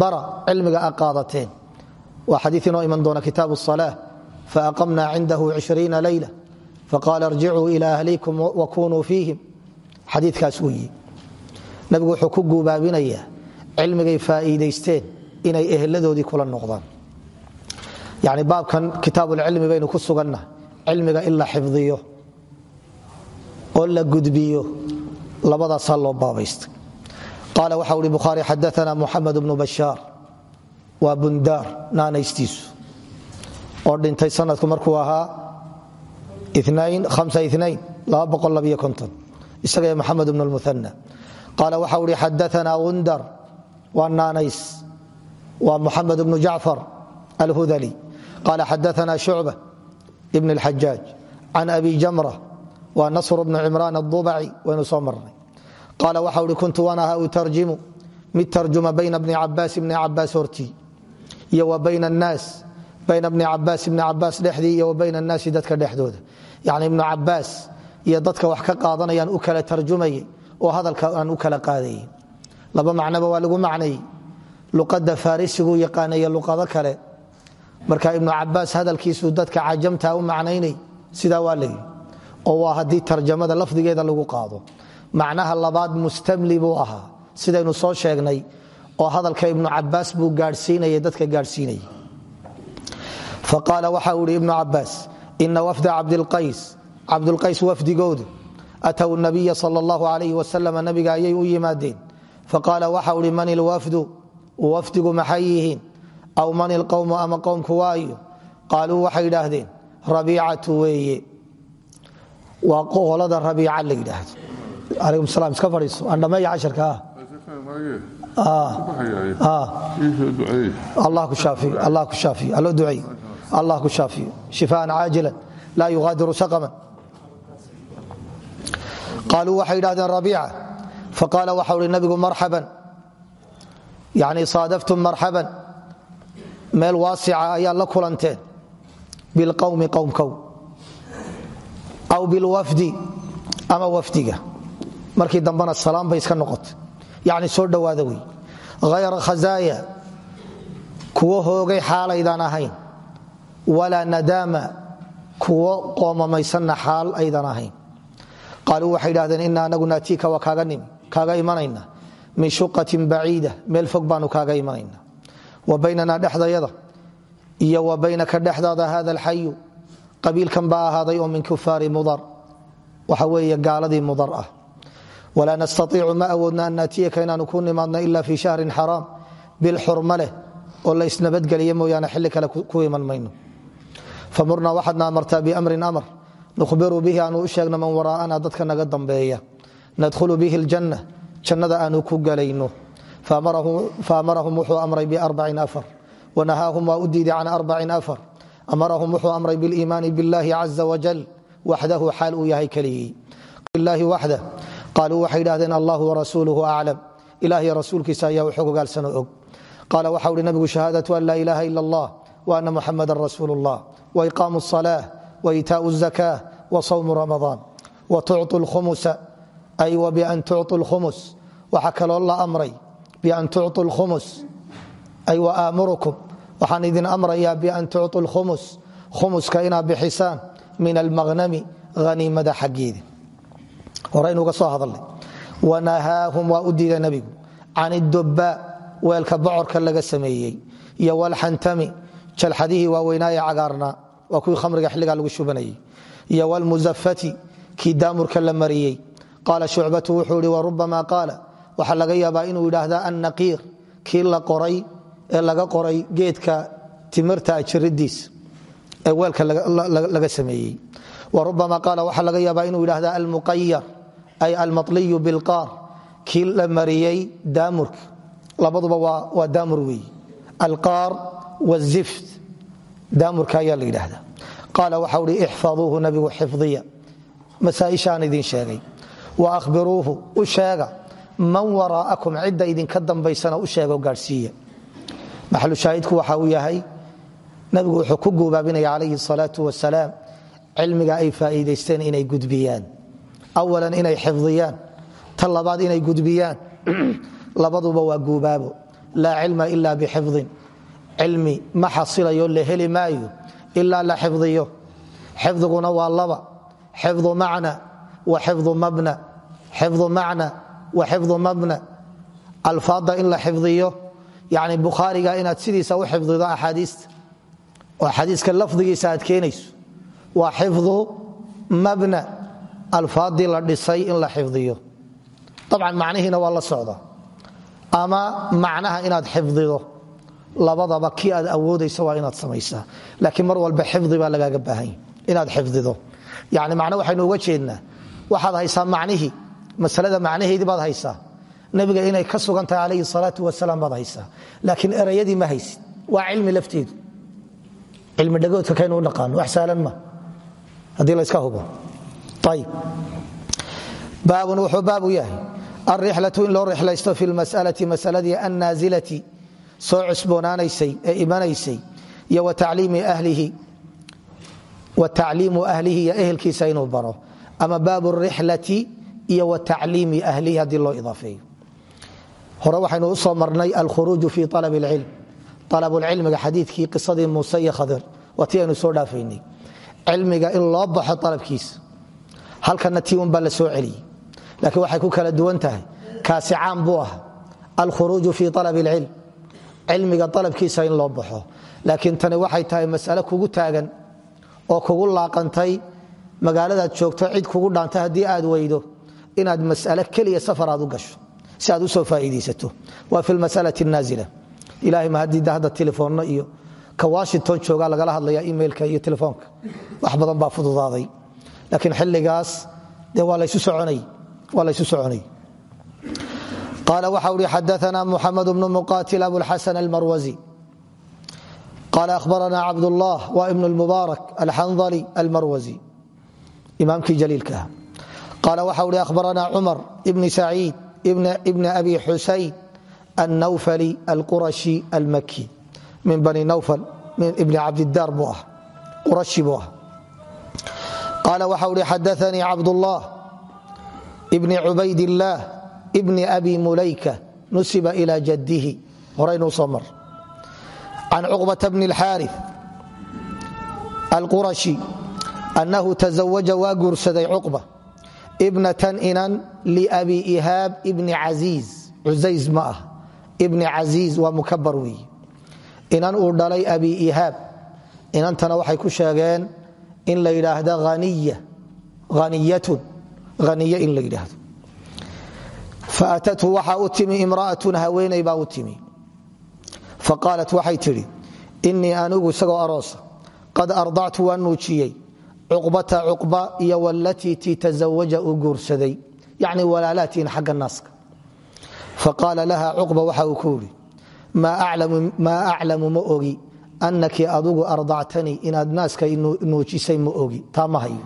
Speaker 2: bara cilmiga a qaadateen. Waa xadii inoo iman doona kitaabu salaa faaqamnaa cindahu ishriina leyla faqaala irjicuu ilaa ahliikum wa kunuu fiihim. Xadiikaas uu yii nabigu wuxuu ku guubaabinayaa cilmigay faaiidaysteen inay eheladoodii kula noqdaan. Yani baabkan kitaabucilmi baynu ku suganna cilmiga in la xifdiyo oo la gudbiyo labadaasaa loo baabaystay. Qaala waxa uhi bukhaari xadaana muxamed bnu bashaar. Waa bundaar naanaystiisu. Oo dhintay sanadku markuu ahaa isaga maxamed bn muana qaala waxa uhi xadaana gundar. Waa naanays. Waa muxamed bnu jacfar alhudali. Qaala xadaana shucba ibn اlxajaaj can abi jamra. Waa nasr bnu cimraan adubaci waynu soo marnay qaala waxa uhi kuntu waan ahaa utarjimu mid tarjuma bayna bni cabaas ibni cabaas hortii iyo wa bayna annaas bayna bni cabaas ibni cabaas dhexdii iyo wa bayna annaasi dadka dhexdooda yacni ibnu cabaas iyo dadka wax ka qaadanayaan u kala tarjumayay oo hadalka aan u kala qaadayay laba macnoba waa lagu macnayey luqadda dadka cajamta u macnaynay sidaa waa layidhi oo waa haddii tarjamada lafdigeeda lagu qaado macnaha labaad mustamli buu ahaa. Sidaynu soo sheegnay oo hadalka ibnu cabaas buu gaadhsiinaya dadka gaadhsiinayay. Faqaala waxa uu ibnu cabaas ina wafda cabdilqays cabdulqays wafdigoodu ataw nabiya sal allahu alayh wasalam nabiga ayay u yimaadeen. Faqaala waxa uhi man ilwafdu wafdigu maxay aw man ilqowmu ama qowmku waayo? Qaaluu waxay idhaahdeen rabiicatu weeye. Waa qolada rabiica la yidhaahdo alaykum salam iska fadhiiso. Aan dhammeeya casharka allah ku shaafiyo allah ku shaafiyo allo duceey allah ku shaafiyo shifaan caajilan laa yugaadiru saqaman qaaluu waxay idhahdeen rabiica faqaala waxa uhi nabigu marxaban. Yani saadaftum marxaban. Meel waasica ayaa la kulanteen. Bilqowmi qowmkow aw bilwafdi ama wafdiga markii dambena salaam bay iska noqotay. Yani soo dhowaada wey. Hayra khazaaya kuwo hoogay xaalaydaan ahayn. Walaa nadaama kuwo qoomamaysanna xaal aydan ahayn. Qaaluu waxay idhahdeen ina anagu naatiika waa kaaga imanayna. Min shuqatin baciida meel fog kaaga imanayna. Wa baynanaa dhexdayada iyo wa baynaka dhexdaada hada alxayu. Qabiilkan baa ahaaday oo min kufaari mudar. Waxa weeye gaaladii mudar ah walaa nastaiicu ma awoodna an naatiyaka inaanu ku nimaadno ila fii shahrin xaraam bil xurma leh oo la isnabadgeliya mooyaane xilli kale ku iman mayno famurnaa waxaadna amartaa biamrin amar nukhbiru bihi aanu u sheegno man waraa'ana dadka naga dambeeya nadkhulu bihi aljanna jannada aanu ku galayno faamarahum wuxuu amray biarbacin afar wanahaahum waa u diiday can arbacin afar amarahum wuxuu amray biliimaani biاllahi caza wajal waxdahu xaal uu yahay keligii ilaahi waxda qaaluu waxay dhaahdeen allahu warasuuluhu aclam ilaahiy rasuulkiisa ayaa wuxuu gogaalsano og. Qaala waxa uhi nabigu shahaadatu an laa ilaaha ila allah wa ana muxamadan rasuulu wa iqaamu asalaah wa itaau zakaah wa sawmu ramadaan wa tucuu lkhumusa ay wa bian tucuu lkhumus. Waxaa kaloo la amray bian tucuu lkhumus. Ay wa aamurukum. Waxaan idin amrayaa bian tucuu lkhumus. Khumuska inaad bixisaan min almaghnami haniimada xaggeeda horaynuga soo hadalnay. Wanahaahum waa u diiday nebigu. Can weelka bocorka laga sameeyey. Iyo walxantami jalxadihii waaweynaaye cagaarnaa waa kuwii khamriga xilligaa lagu shubanayey. Iyo walmusafati kii daamurka la mariyey. Qaala shucbatu wuxuu ihi warubama qaala. Waxaa laga yaabaa inuu yidhaahda annaqiir kii la qoray ee laga qoray geedka timirta jiridiis ee weelka laga sameeyey. Warubama qaala waxaa laga yaabaa inuu yidhaahda almuqayar ay almatliyu bilqaar. Kii la mariyey daamurka. Labaduba waa daamur weeye alqaar wzift daamurka ayaa la yidhaahda qaala waxa uhi ixfaduuhu nabigu xifdiya. Masaaishaan idin sheegay. Wa ahbiruuhu u sheega. Man waraa'akum cidda idinka dambaysana u sheega gaadhsiiya. Maxalushaahidku waxa uu yahay nabigu wuxuu ku guubaabinaya calayhi salaau wasalaam cilmiga ay faa'iidaysteen inay gudbiyaan awalan inay xifdiyaan ta labaad inay gudbiyaan labaduba waa guubaabo laa cilma ila bixifdin cilmi ma xasilayo la heli maayo ilaa la xifdiyo xifdiguna waa laba xifdu macna wa xifdu mabna xifdu macna wa xifdu mabna alfaadda in la xifdiyo yani bukhaariga inaad sidiisa u xifdido axaadiista oo xadiiska alfaaddii la dhisay in la xifdiyo. Dabcan macnihiina waa la socda. Ama macnaha inaad xifdido labadaba kii aad awoodaysa waa inaad samaysaa. Laakiin mar walba xifdi baa lagaaga baahanya inaad xifdido. Yani macne waxaynu uga jeednaa waxaad haysaa macnihii masalada macnaheedii baad haysaa. Nebiga inay ka sugan tahay calayhi salaatu baad haysaa. Laakiin erayadii ma haysid waa cilmi lafteedu. Cilmi dhagoodka kaynu u wax saalan ma. Haddii layska hubo. ayib baabun wuxuu baabu yahay alrixlatu in loo rixlaysto fi lmas'alati masaladii annaasilati soo cusboonaanaysay ee imanaysay iyo wa tacliimu ahlihi iyo ehelkiisa inuu baro ama baabu rixlati iyo wa tacliimi ahlihi haddii loo idaafeeyo hore waxaynu u soo marnay alkhuruuju fi alab اlcilm alabulcilmiga xadiikii qisadii muuse iyo khadir waa ti aynu soo dhaafaynay cilmiga in loo baxo alabkiisa halkana tii un baa la soo celiyey. Laakiin waxay ku kala duwan tahay. Kaasi caam buu ah alkhuruuju fi alab اlcilm cilmiga alabkiisa in loo baxo. Laakiin tani waxay tahay masale kugu taagan oo kugu laaqantay. Magaaladaad joogto cid kugu dhaanta haddii aad weydo inaad masale keliya safar aad u gasho si aad u soo faaiidaysato. Waa fi masalai naazila. Ilahay ma haddii hadda telefoonno iyo ka washington joogaa lagala hadlaya emailka iyo telefoonka. Wax badan baa fududaaday laakiin xiligaas de waa laysu soconay qaala waxa uhi xadaana muxamed bnu muqatil abuxasan almarwazi. Qaala ahbarana cabdullah wa ibn lmubaarak alxandali almarwazi imaamkii jaliilka ah. Qaala waxa uhi ahbarana cumar ibni saciid ibna abi xusayn annawfali alqurashi almaki min bani nawfal ibni cabdidaar buu ah qurashi buu ah qaala waxa uhi xadaanii cabdullah bni cubaydillaah bni abi mulayka nusiba ila jaddihi. Horaynuu soo mar. Can cuqbata bni اlxaari alqurashi annahu tazawaja waa guursaday cuqba ibnatan inan liabi ihaab ibni caiiz cusays ma ah. Ibni caiiz waa mukabar weeye inan uu dhalay abi ihaab inantana waxay ku sheegeen in la yidhaahda aniya aniyatun haniye in la yidhaahdo. Faatathu waxaa u timi imra'atun haweeney baa u timi. Faqaalat waxay tidhi innii anigu isagoo aroosa qad ardactu waan nuujiyey cuqbata cuqba iyo walatii tii tazawaja uu guursaday yacni walaalaatiin xagga naaska. Faqaala laha cuqba waxa uu ku yidhi maa aclamu ma annaki adugu ardactanii inaad naaska nuujisay ma ogi taa ma hayo.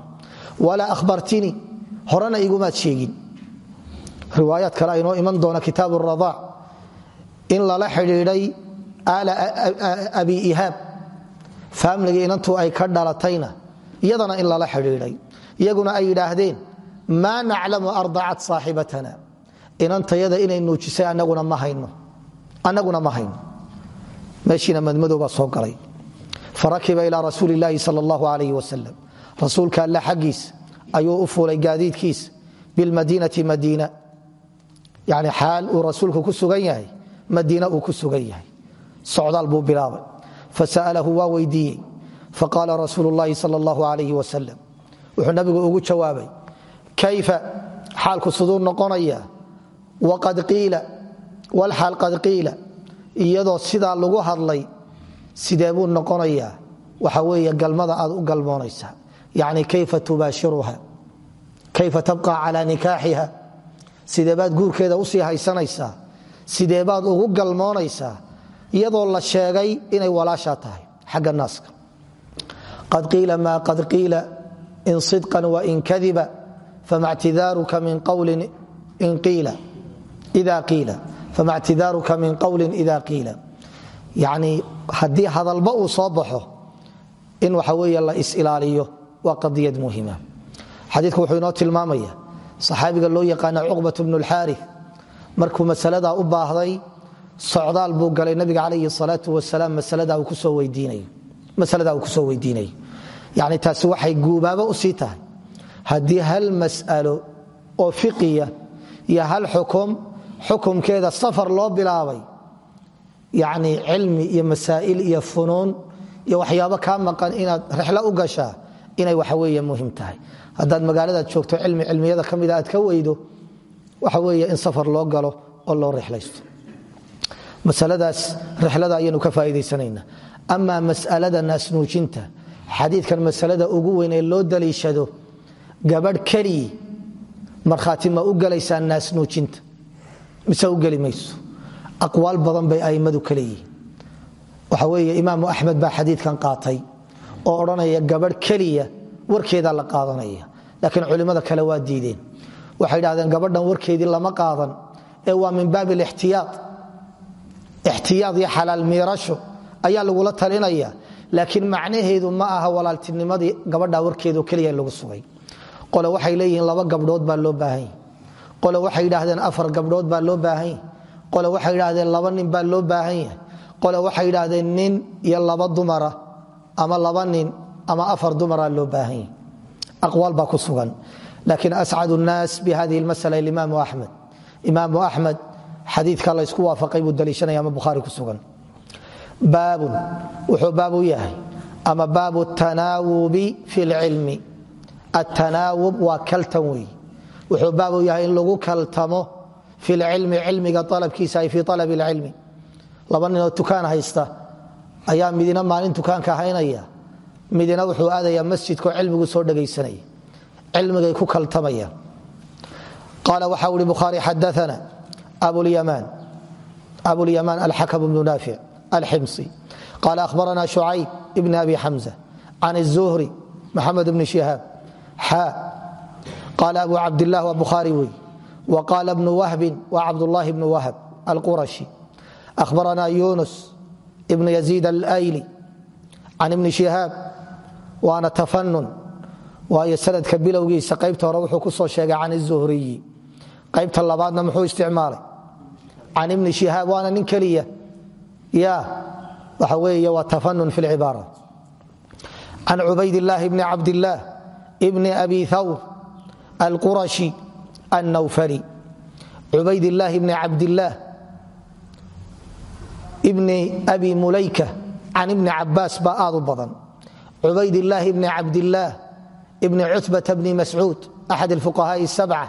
Speaker 2: Walaa ahbartinii horena igumaad sheegin. Kale aynoo iman doona kitaab radaac in lala xidhiidhay aala abi ihaab faamligii inantu ay ka dhalatayna iyadana in lala xidhiidhay. Iyaguna ay yidhaahdeen maa naclamu ardacat saaxibatana. Inantayada inay nuujisay anaguna ma hayno meeshiina madmadow baa soo galay. Farakiba ilaa rasuuli illaahi sal allahu alayh wasalam rasuulka alle xaggiisa ayuu u fuulay gaadiidkiisa bilmadiinati madiina. Yani xaal uu rasuulku ku sugan yahay madiina uu ku sugan yahay. Socdaal buu bilaabay. Fasa'alahu waa weydiiyey. Faqaala rasuulu llaahi sal allahu alayh wasalam wuxuu nabigu ugu jawaabay kayfa? Xaalku siduu noqonaya waqad qiila. Walxaal qad qiila iyadoo sidaa lagu hadlay sidee buu noqonayaa waxa weeye galmada aad u galmoonaysaa yacni kayfa tubaashiruha? Kayfa tabqa calaa nikaaxiha? Sideebaad guurkeeda u sii haysanaysaa sideebaad ugu galmoonaysaa iyadoo la sheegay inay walaashaa tahay xagga naaska. Qad qiila maa qad qiila in sidqan wain kadiba fama ctidaaruka min qawlin in qiila. Ida qiila fama ctidaaruka min qawlin ida qiila yacni haddii hadalba uu soo baxo in waxa weeye la is-ilaaliyo waa qadiyad muhima. Xadiidku wuxuu inoo tilmaamaya saxaabiga loo yaqaana cuqbat bnu lxaari markuu masaladaa u baahday socdaal buu galay nabiga calayhi salaatu wasalaam masaladaa uu ku soo weydiinayo yani taasi waxay guubaabo u sii tahay. Haddii hal mas'alo oo fiqiya iyo hal xukum xukumkeeda safar loo bilaabay. Yani cilmi iyo masaa'il iyo funuun iyo waxyaabo kaa maqan inaad rexlo u gashaa inay waxaweeye muhiim tahay. Haddaad magaaladaad joogto cilmi cilmiyada ka mida aad ka weydo waxa weeye in safar loo galo oo loo rexlaysto masaladaas rexlada ayaynu ka faa'iidaysanayna amaa mas'alada naasnuujinta xadiidkan masalada ugu weyn ee loo daliishado gabadh keliyi markhaati ma u mise u geli mayso. Aqwaal badan bay a'immadu ka leeyihiin. Waxa weeye imaamu axmed baa xadiidkan qaatay oo odhanaya gabadh keliya warkeedaa la qaadanaya laakiin culimmada kale waa diideen. Waxay idhahdeen gabadhan warkeedii lama qaadan ee waa min baabi alixtiyaad. Ixtiyaad iyo xalaal miirasho ayaa lagula talinaya laakiin macnaheedu ma aha walaaltinimadii gabadha warkeedo keliya lagu sugay. Qole waxay leeyihiin laba gabdhood baa loo baahan qole waxay yidhaahdeen afar gabdhood baa loo baahan yahay. Qole waxay yidhaahdeen laba nin baa loo baahan yahay. Qole waxay yidhaahdeen nin iyo laba dumara ama laba nin ama afar dumaraa loo baahan yahay. Aqwaal baa ku sugan. Laakiin ascad nnaas bi lmasala imaamu axmed. Imaamu axmed xadiidka laysku waafaqay buu daliishanaya ama bukhaari ku sugan. Baabun wuxuu baab u yahay ama baabu tanaawubi fi lcilmi atanaawub waa kaltan weeye wuxuu baabu yahay in lagu kaltamo fi lcilmi cilmiga alabkiisa ay fii alab lcilmi laba ninoo tukaan haysta ayaa midina maalin tukaanka haynaya. Midina wuxuu aadayaa masjidkao cilmigu soo dhegaysanaya cilmigay ku kaltamayaan qaala waxau ihi bukhaari xadaana abulyamaan alxakm bnu naafic alximsi qaala ahbarana shucayb ibn abi xamza can الzuhri maxamed bni shihaab xa qaala abu cabdilah waa bukhaari wey wa qaala bnu wahbin wa cabdullahi bnu wahb alqurashi ahbarana yunus ibn yaziid alayli can ibni shihaab waana tafanun waayo sanadka bilowgiisa qaybta hore wuxuu ku soo sheegay can الzuhriyi qaybta labaadna muxuu isticmaalay can ibni shihaab waana nin keliya ya waxa weeye waa tafanun fi lcibaara can cubaydillaahi bni cabdillaah bni abi thawr alqurashi annawfari cubaydillaahi bni cabdillaah bni abi mulayka can ibni cabaas baa aad u badan cubaydillaahi bni cabdillaah bni cutbata bni mascuud axad alfuqahaai sabca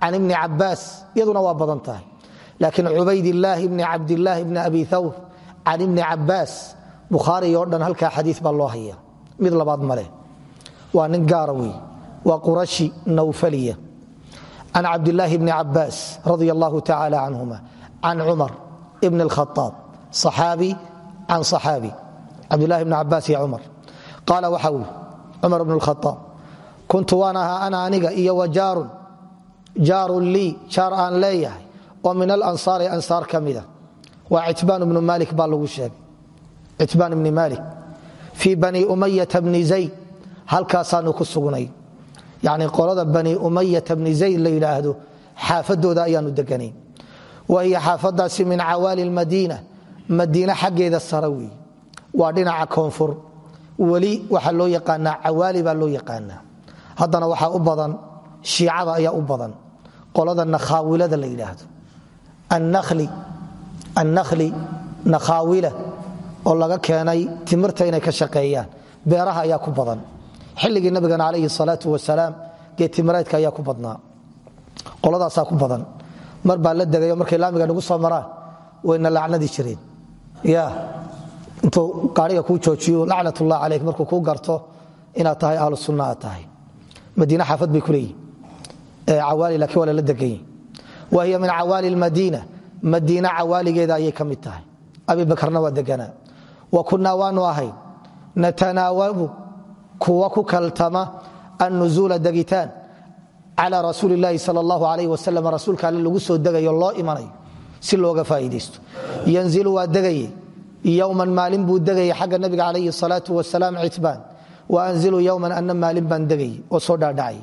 Speaker 2: can ibni cabaas iyaduna waa badan tahay laakiin cubaydillaahi bni cabdillaahi bni abi thawr can ibni cabaas bukhaari oo dhan halkaa xadii baa loo haya mid labaad maleh waa nin gaara wey waa qurashi nawfaliya. Can cabdilaahi bni cabaas radi allahu tacala canhuma can cumar bn اlkhaaab axaabi can axaabi cabdulahi bn cabaas iyo cumar qaala waxa uu cumar bn اlkhaaab kuntu waan ahaa ana aniga iyo wajaarun jaarun lii jaar aan leeyahay oo min alansaari ansaar ka mida. Waa citbaan bnu maalik baa lagu sheegay. Citbaan bni maalik fii bani umayata bni zayd halkaasaanu ku sugnay yani qolada bani umayata bni zayd la yidhaahdo xaafadooda ayaanu deganayn wa hiya xaafadaasi min cawaali madiina madiine xaggeeda sare wey waa dhinaca koonfur. Weli waxaa loo yaqaanaa cawaali baa loo yaqaanaa. Haddana waxaa u badan shiicada ayaa u badan. Qolada nakhaawilada la yidhaahdo. Annahli nakhaawila oo laga keenay timirta inay ka shaqeeyaan. Beeraha ayaa ku badan xilligii nabigana calayhi salaau wasalaam geetimireedka ayaa ku badnaa. Qoladaasaa ku badan. Mar la degayo markay laamiga nagu soo maraan wayna lacnadi jireen. Ya intuu gaariga kuu joojiyo lacnatullah caleyk markuu kuu garto inaad tahay ahlu sunna tahay. Madiine xaafad bay ku leeyihiin cawaali laakiin waa lala deganyi wa hiya min cawaali lmadiina madiine cawaaligeeda ayay ka mid tahay. Abi bakarna waa deganaa. Wa kunnaa waanu ahayn natanaawabu kuwa ku kaltama annuzuula degitaan cala rasuuli laahi sal allahu alayh wasalam rasuulka alle lagu soo degayo loo imanayo si looga faa'idaysto yanzilu waa degaye yowman maalin buu degayay xagga nabiga calayhi salaau wasalaam citbaan wa anzilu yowman anna maalin baan degayay oo soo dhaadhacay.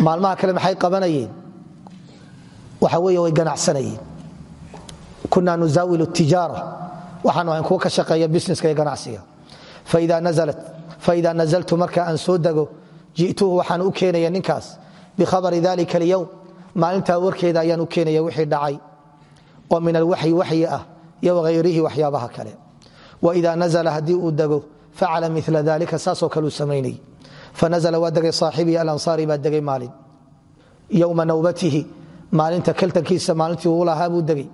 Speaker 2: Maalmaha kale maxay qabanayeen? Waxa weeye way ganacsanayeen. Kunaa nuzaawilu tijaara. Waxaanu ahayn ka shaqeeya busineska iyo ganacsiga. Faida nazaltu marka aan soo dego jituhu waxaan u keenaya ninkaas bikhabari dalika alyowm maalintaa warkeeda ayaan u keenaya wixii dhacay oo min alwaxyi waxyi ah iyo hayrihi waxyaabaha kale waida nazla haddii uu dego facala mila dalika saasoo kaleu samaynay fanazla waa degay saaxibii alansaari baa degay maalin yowma nawbatihi maalinta kaltankiisa maalintii uu lahaa buu degay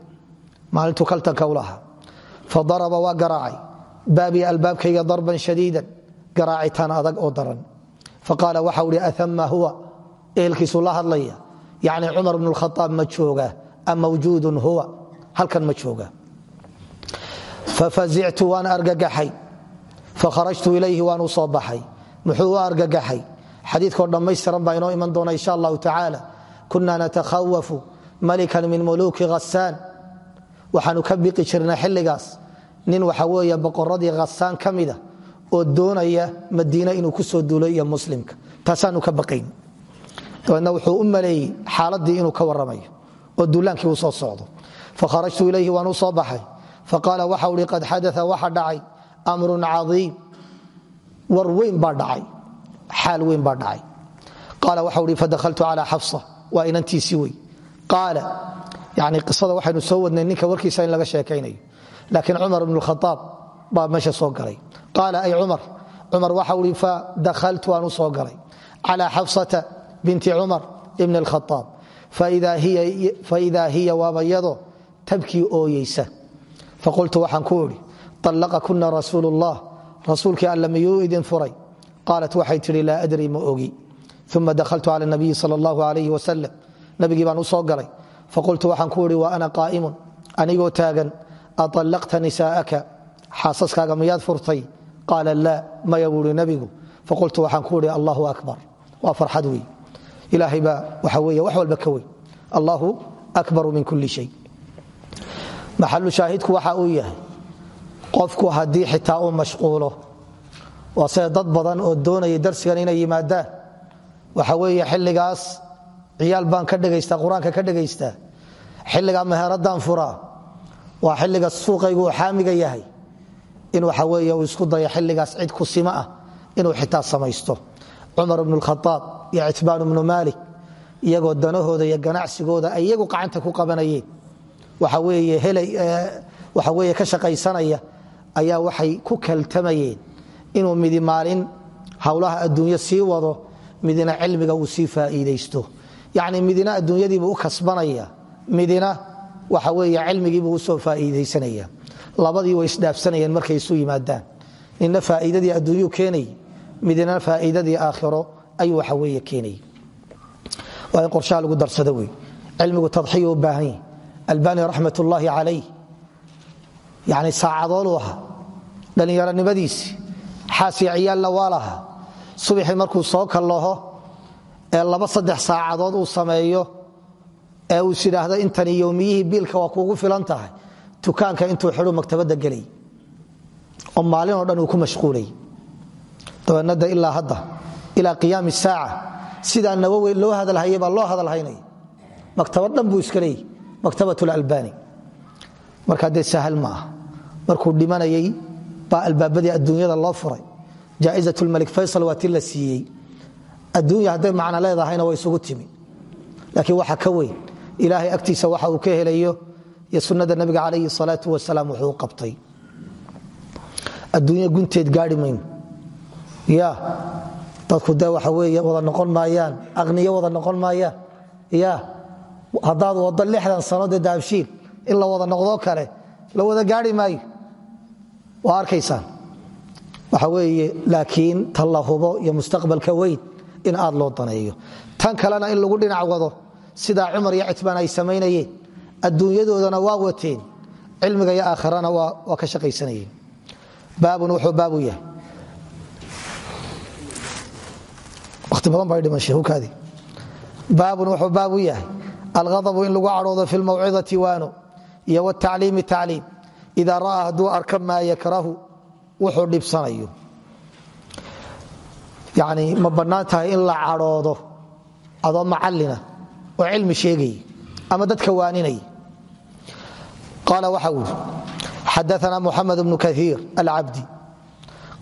Speaker 2: maalintuu kaltanka u lahaa fadaraba waa garaacay baabii albaabkayga darban shadiidan garaacitaan adag oo daran. Faqaala waxa uhi aama huwa? Ehelkiisuu la hadlaya yani cumar bn khaaab ma jooga am mawjuudun huwa? Halkan ma jooga. Fafazictu waan argagaxay. Fakharajtu ilayhi waan u soo baxay. Muxuu u argagaxay? Xadiikoo dhammaystiran baa inoo iman doona insha allahu tacaala. Kuna natakhawafu malikan min muluuki khasaan waxaanu ka biqi jirnay xilligaas. Nin waxa weeye boqoradii khasaan ka mida oo doonaya madiine inuu ku soo duulo iyo muslimka. Taasaanu ka baqayn. Dabeedna wuxuu u maleeyey xaaladii inuu ka waramayo oo duulaankii uu soo socdo. Fakharajtu ilayhi waan u soo baxay. Faqaala waxau qad xadaa waxa dhacay. Amrun caiim war weyn dhacay. Xaal weyn baa dhacay. Qaala waxau hi fadahaltu calaa xafsa. Waa inantiisii wey qaala yani qisada waxaynu soo wadnay ninka warkiisa in laga sheekaynayo. Laakiin cumar bn khaaab baa meesha soo galay qaala ay cumar cumar waxau hi fadahaltu waan u soo galay calى xafsata binti cumar ibn اlkhaaab faidaa hiya waabayado tabkii ooyeysa faqultu waxaan ku idhi طallaqa kuna rasuul اllah rasuulkii alla miyuu idin furay qaalat waxay tihi laa adri ma ogi uma dahaltu calى nabiyi sal اllah alayh wasalam nabigii baan u soo galay faqultu waxaan ku idhi wa ana qaa'imun anigoo taagan aطallaqta nisaa'aka xaasaskaaga miyaad furtay? Qaala laa maya buuhi nabigu faqultu waxaan ku idhi allahu akbar. Waa farxad wey ilaahay baa waxa weeye wax walba ka weyn. Allahu akbaru min kulli shay. Maxalu shaahidku waxa uu yahay qofku haddii xitaa uu mashquulo sida dad badan oo doonaya darsigan inay yimaadaan waxa weeye xilligaas ciyaal baan ka dhegaystaa qur'aanka ka dhegaystaa xilligaa meheradaan furaa waa xilliga suuqaygu uu xaamiga yahay in waxa weeye uu isku dayo xilligaas cid kusimo ah inuu xitaa samaysto. Cumar bnu khaaab iyo citbaan bnu maalik iyagoo danahooda iyo ganacsigooda ay iyagu ku qabanayeen. Waxa weeye ka shaqaysanaya ayaa waxay ku kaltamayeen inuu midi maalin howlaha adduunyo sii wado midina cilmiga uu sii faa'iidaysto. Yacni midina adduunyadiibuu u kasbanaya midina waxa weeye cilmigiibuu u soo faa'iidaysanaya labadii way isdhaafsanayeen markay isu yimaadaan. Nina faa'iidadii adduunyuu keenay midina faa'iidadii aakhiro ayuu waxa weeye keenay. Waa qorshaha lagu darsado wey cilmigu tadxiyu u albani raxmat ullaahi calayh yani saacadooluu ahaa. Dhallinyaronimadiisii lahaa subaxii markuu soo kallaho ee laba saddex saacadood uu sameeyo ee uus idhaahdo intani yowmiyihii biilka waa kuugu filan tahay dukaanka intuu xidhu maktabadda gelay oo maalinoo dhan uu ku mashquulay. Dabanada ilaa hadda ilaa qiyaami saaca sidaa nawowi loo hadalhayay baa loo hadalhaynaya maktabad dhan buu iska leeyay maktabat lalbani marka dee sahal ma markuu dhimanayay baa albaabadii adduunyada loo furay. Jaa'izat lmalik faysal waa ti la siiyey. Adduunya macno leedahayna waa isugu timi. Laakiin waxa ka weyn ilaahay agtiisa waxa uu ka helayo iyo sunnada nabiga calayhi salaatu wasalaam wuxuu qabtay. Adduunya gunteed gaari mayno. Ya dadku de waxa weeye wada noqon maayaan aqniyo wada noqon maayaan. Ya haddaad waddo lixdan sano daabshiil in la wada noqdo kale la wada gaari maayo. Waa arkaysaan. Waxa weeye laakiin tan hubo iyo mustaqbalka weyn in aad loo daneeyo. Tan kalena in lagu dhinac wado sidaa cumar iyo citbaan ay samaynayeen adduunyadoodana waa wateen cilmiga iyo aakhirana waa ka shaqaysanayeen baabun wuxuu baabu yahay. Wati badan bay dhimashahukaadi baabun wuxuu baabu yahay. Alghadabu in lagu cadhoodo fi lmawcidati waano iyo wtacliimi tacliim. Idaa ra'aa hadduu arka maa yakrahu wuxuu dhibsanayo. Yani ma bannaan tahay in la cadhoodo adoo macallina oo cilmi qaala waxa uu xadaana muxamed bnu kaiir alcabdi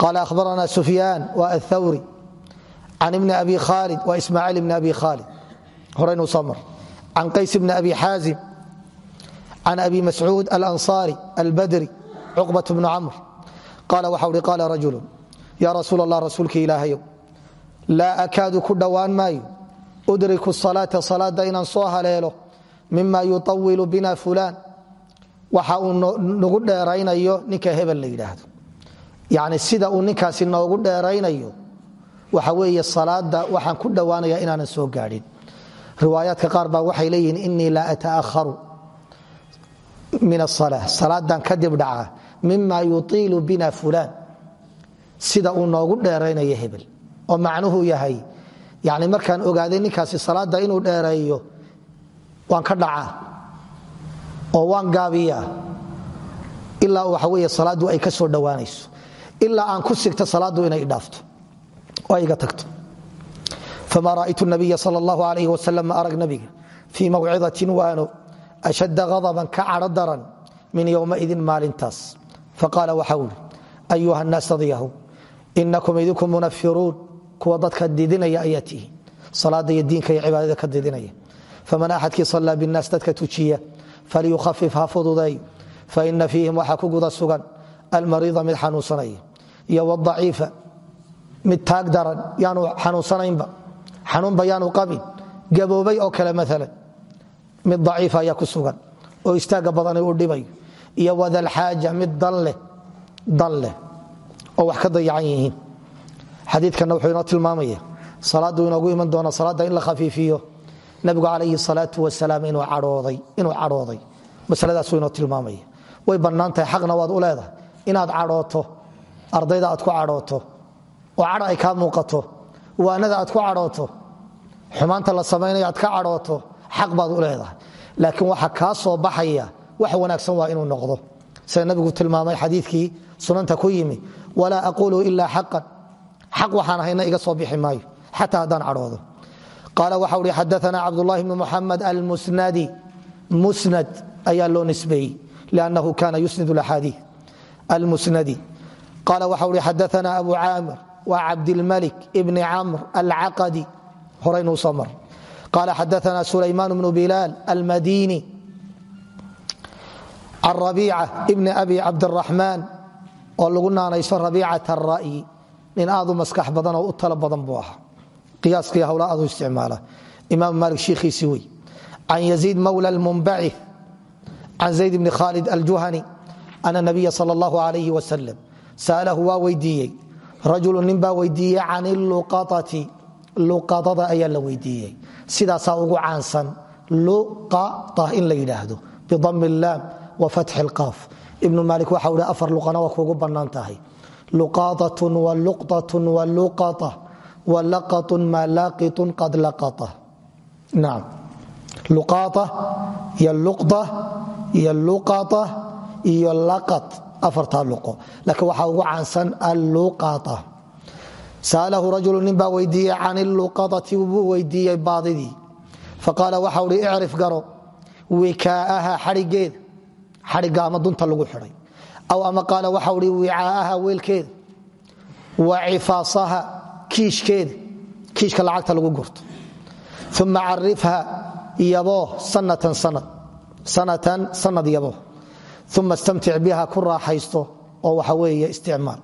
Speaker 2: qaala ahbarana sufyaan wa athawri can ibni abi khaalid wa ismaaciil ibni abi khaalid horeynuu soo mar can qays bni abi xaazim can abi mascuud alanصaari albadri cuqbat bnu camr qaala waxa uhi qaala rajulu yaa rasuul allah rasuulka ilaahayow laa akaadu ku dhowaan maayo udriku salaata salaada inaan soo haleelo mima yuawilu bina fulaan waxa uu nagu dheeraynayo ninka hebel la yidhaahdo. Yani sida uu ninkaasi noogu dheeraynayo waxa weeye salaada waxaan ku dhowaanaya inaanan soo gaadhin. Riwaayaadka qaar baa waxay leeyihiin inii laa ata'aharu min asala salaadan kadib dhaca mima yuiilu bina fulaan. Sida uu noogu dheeraynayo hebel. Oo macnuhu yahay yani markaan ogaaday ninkaasi salaada inuu dheereeyo waan ka dhacaa oo waan gaabiyaa. Ilaa waxa wey salaaddu ay ka soo dhowaanayso. Ilaa aan ku sigto salaaddu inay idhaafto oo iga tagto. Fama ra'aytu nabiya sal اllahu alayh wasalam arag nabiga. Fii mawcidatin waano ashadda ghadaban ka cadho daran min yowmaidin maalintaas. Faqaala waxa uri ayuha naas adyahu inakum idinku munafiruun. Kuwa dadka didinaya ayaa salaada iyo diinka iyo cibaadada ka didinaya. Faman axadkii sallaa binaas dadka tujiya falyukhafif ha fududeey faina fiihim waxaa ku guda sugan almariida mid xanuunsanaya iyo wdaciifa mid taag daran yaanu xanuunsanaynba xanuunba yaanu qabin gaboobay oo kale maalan mid daciifa ayaa ku sugan oo istaaga badani u dhibayo iyo wadalxaaja mid dan leh oo wax ka dayacan yihiin xadiikanna wuxuu inoo tilmaamaya salaaddu inoogu iman doona salaadda in la khafiifiyo nabigu calayhi salaau wasalaam inuu cadhooday masaladaasuu inoo tilmaamaya. Way bannaan tahay xaqna waad u leedahay. Inaad cadhooto ardayda aad ku cadhooto oo cadho ay kaa muuqato waanada aad ku cadhooto. Xumaanta la samaynayo aad ka cadhooto xaq baad u leedahay. Laakiin waxa kaa soo baxaya wax wanaagsan waa inuu noqdo. Sida nabigu tilmaamay xadiikii sunanta ku yimi walaa aquulu ilaa xaqan. Xaq waxaan ahayna iga soo bixi maayo xataa haddaan cadhoodo qaala waxa uhi xadaana cabdulahi bni muxamed almusnadi. Musnad ayaa loo nisbeeyey liannahu kana yusnid axaadii almusnadi. Qaala waxa uhi xadaana abu caamir wa cabdilmalik bni camr alcaqadi. Horeynuu soo mar. Qala xadaana sulaymaan bnu bilaal almadini can rabiica bni abi cabdiraxmaan oo lagu naanayso rabiicat ara'yi nin aad u maskax badan oo u talo badan buu ahaa qiyaaskii hawla aad u isticmaala. Imaam maalik shiikhiisii wey. Can yaziid mawla almunbacih can zayd bni khaalid aljuhani ana nabiya sal allahu alayh wasalam sa'alahu waa weydiiyey. Rajulu nin baa weydiiyey can iluqaati luqadada ayaa la weydiiyey. Sidaasaa ugu caansan. Luqaa in la yidhaahdo. Bidam illaam wa fatxi lqaaf ibnu maalik waxa hi afar luqana waa kuugu bannaan tahay. Luqaadatun wa luqdatun wa luqata wa laqatun ma laaqitun qad laqata. Nacam luqaata iyo luqda iyo luqata iyo laqat. Afartaa luqo. Laakiin waxaa ugu caansan alluqata. Sa'alahu rajulu nin baa weydiiyey can iluqadati buu weydiiyey baadidii. Faqaala waxau hi icrif garo wikaa'aha xadhigeeda xadhigga ama dunta lagu xidhay aw ama qaala waxau hi wicaa'aha weelkeeda wa cifaasaha kiishkeeda kiishka lacagta lagu gurto. Uma carifha yaboo sanatan sanad sanatan sanad yaboo uma stamtic biha ku raaxaysto oo waxa weeye isticmaal.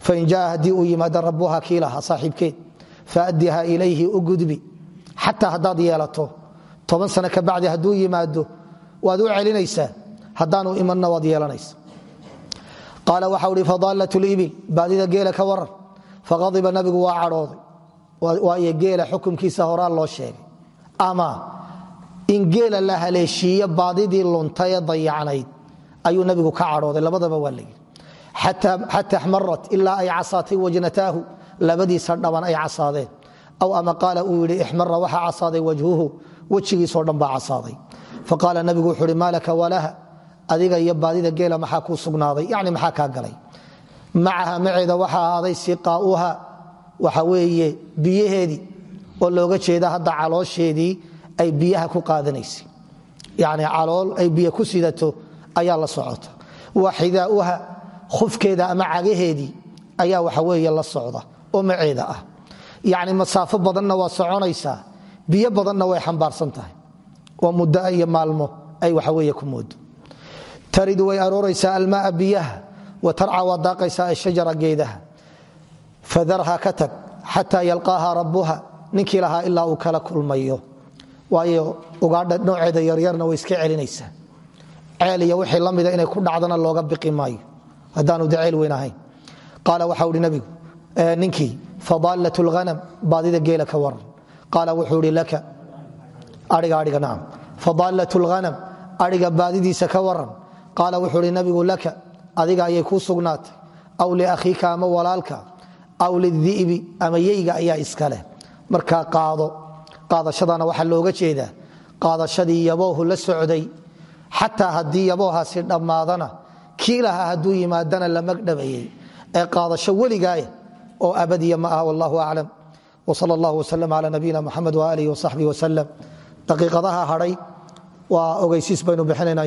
Speaker 2: Fain jaa haddii uu yimaado rabuha kii lahaa saaxiibkeed faaddiha ilayhi u gudbi. Xataa haddaad yeelato toban sano ka bacdi hadduu yimaado waad u celinaysaa haddaanu imanna waad yeelanaysa qaala waxau hi fadaalat libil baadida geela ka waran faqadiba nabigu waa cadhooday. Waayo geela xukumkiisa horaa loo sheegay. Ama in geela la haleeshiiyo baadidii luntay ee dayacnayd ayuu nabigu ka cadhooday. Labadaba waa layidhi xata xmarat ilaa ay casaatay wajnataahu labadiisa dhaban ay casaadeen. Aw ama qaala uu yidhi ixmara waxa casaaday wajhuhu. Wejigiisoo dhan baa casaaday. Faqaala nabigu wuxuu uhi adiga iyo baadida geela maxaa kuu sugnaaday? Yani maxaa kaa galay macaha maceeda waxa ahaaday siqaauha waxa weeye biyaheedii oo looga jeeda hadda caloosheedii ay biyaha ku qaadanaysay yani calool ay biyo ku sidato ayaa la socota. Wa xidaauha khufkeeda ama cagaheedii ayaa waxa weeye la socda oo maceeda ah. Yani masaafo badanna waa soconaysaa biyo badanna way xambaarsan tahay. Oo muddo iyo maalmo ay waxa weeye ku moodo taridu way arooraysaa almaaa biyaha wa tarca waa daaqaysaa ashajara geedaha. Fadarha ka tag xataa yalqaaha rabuha ninkii lahaa ilaa uu kala kulmayo. Waayo ugaadha nooceeda yaryarna way iska celinaysaa ceel iyo wixii la mida inay ku dhacdana looga biqi maayo. Haddaanu de ceel weyn ahayn. Qaala waxau hi nabigu ninkii fadaalat lhanam baadida geela ka waran. Qaala wuxuu hi laka. Aiga aiga adiga ayay kuu sugnaatay. Aw liakhiika ama walaalka aw lidi'bi ama yeyga ayaa iska leh. Markaa qaado qaadashadana waxaa looga jeedaa qaadashadii yaboohu la socday. Xataa haddii yaboohaasi dhammaadana kii lahaa yimaadana la magdhabayay ee qaadasho weligaaya oo abadiya ma ah wallahu aclam. Wsal allah wslm cala nabiyina muxamed waaalihi wasaxbihi waslem daqiiqadaha hadhay waa ogeysiis baynu bixinayna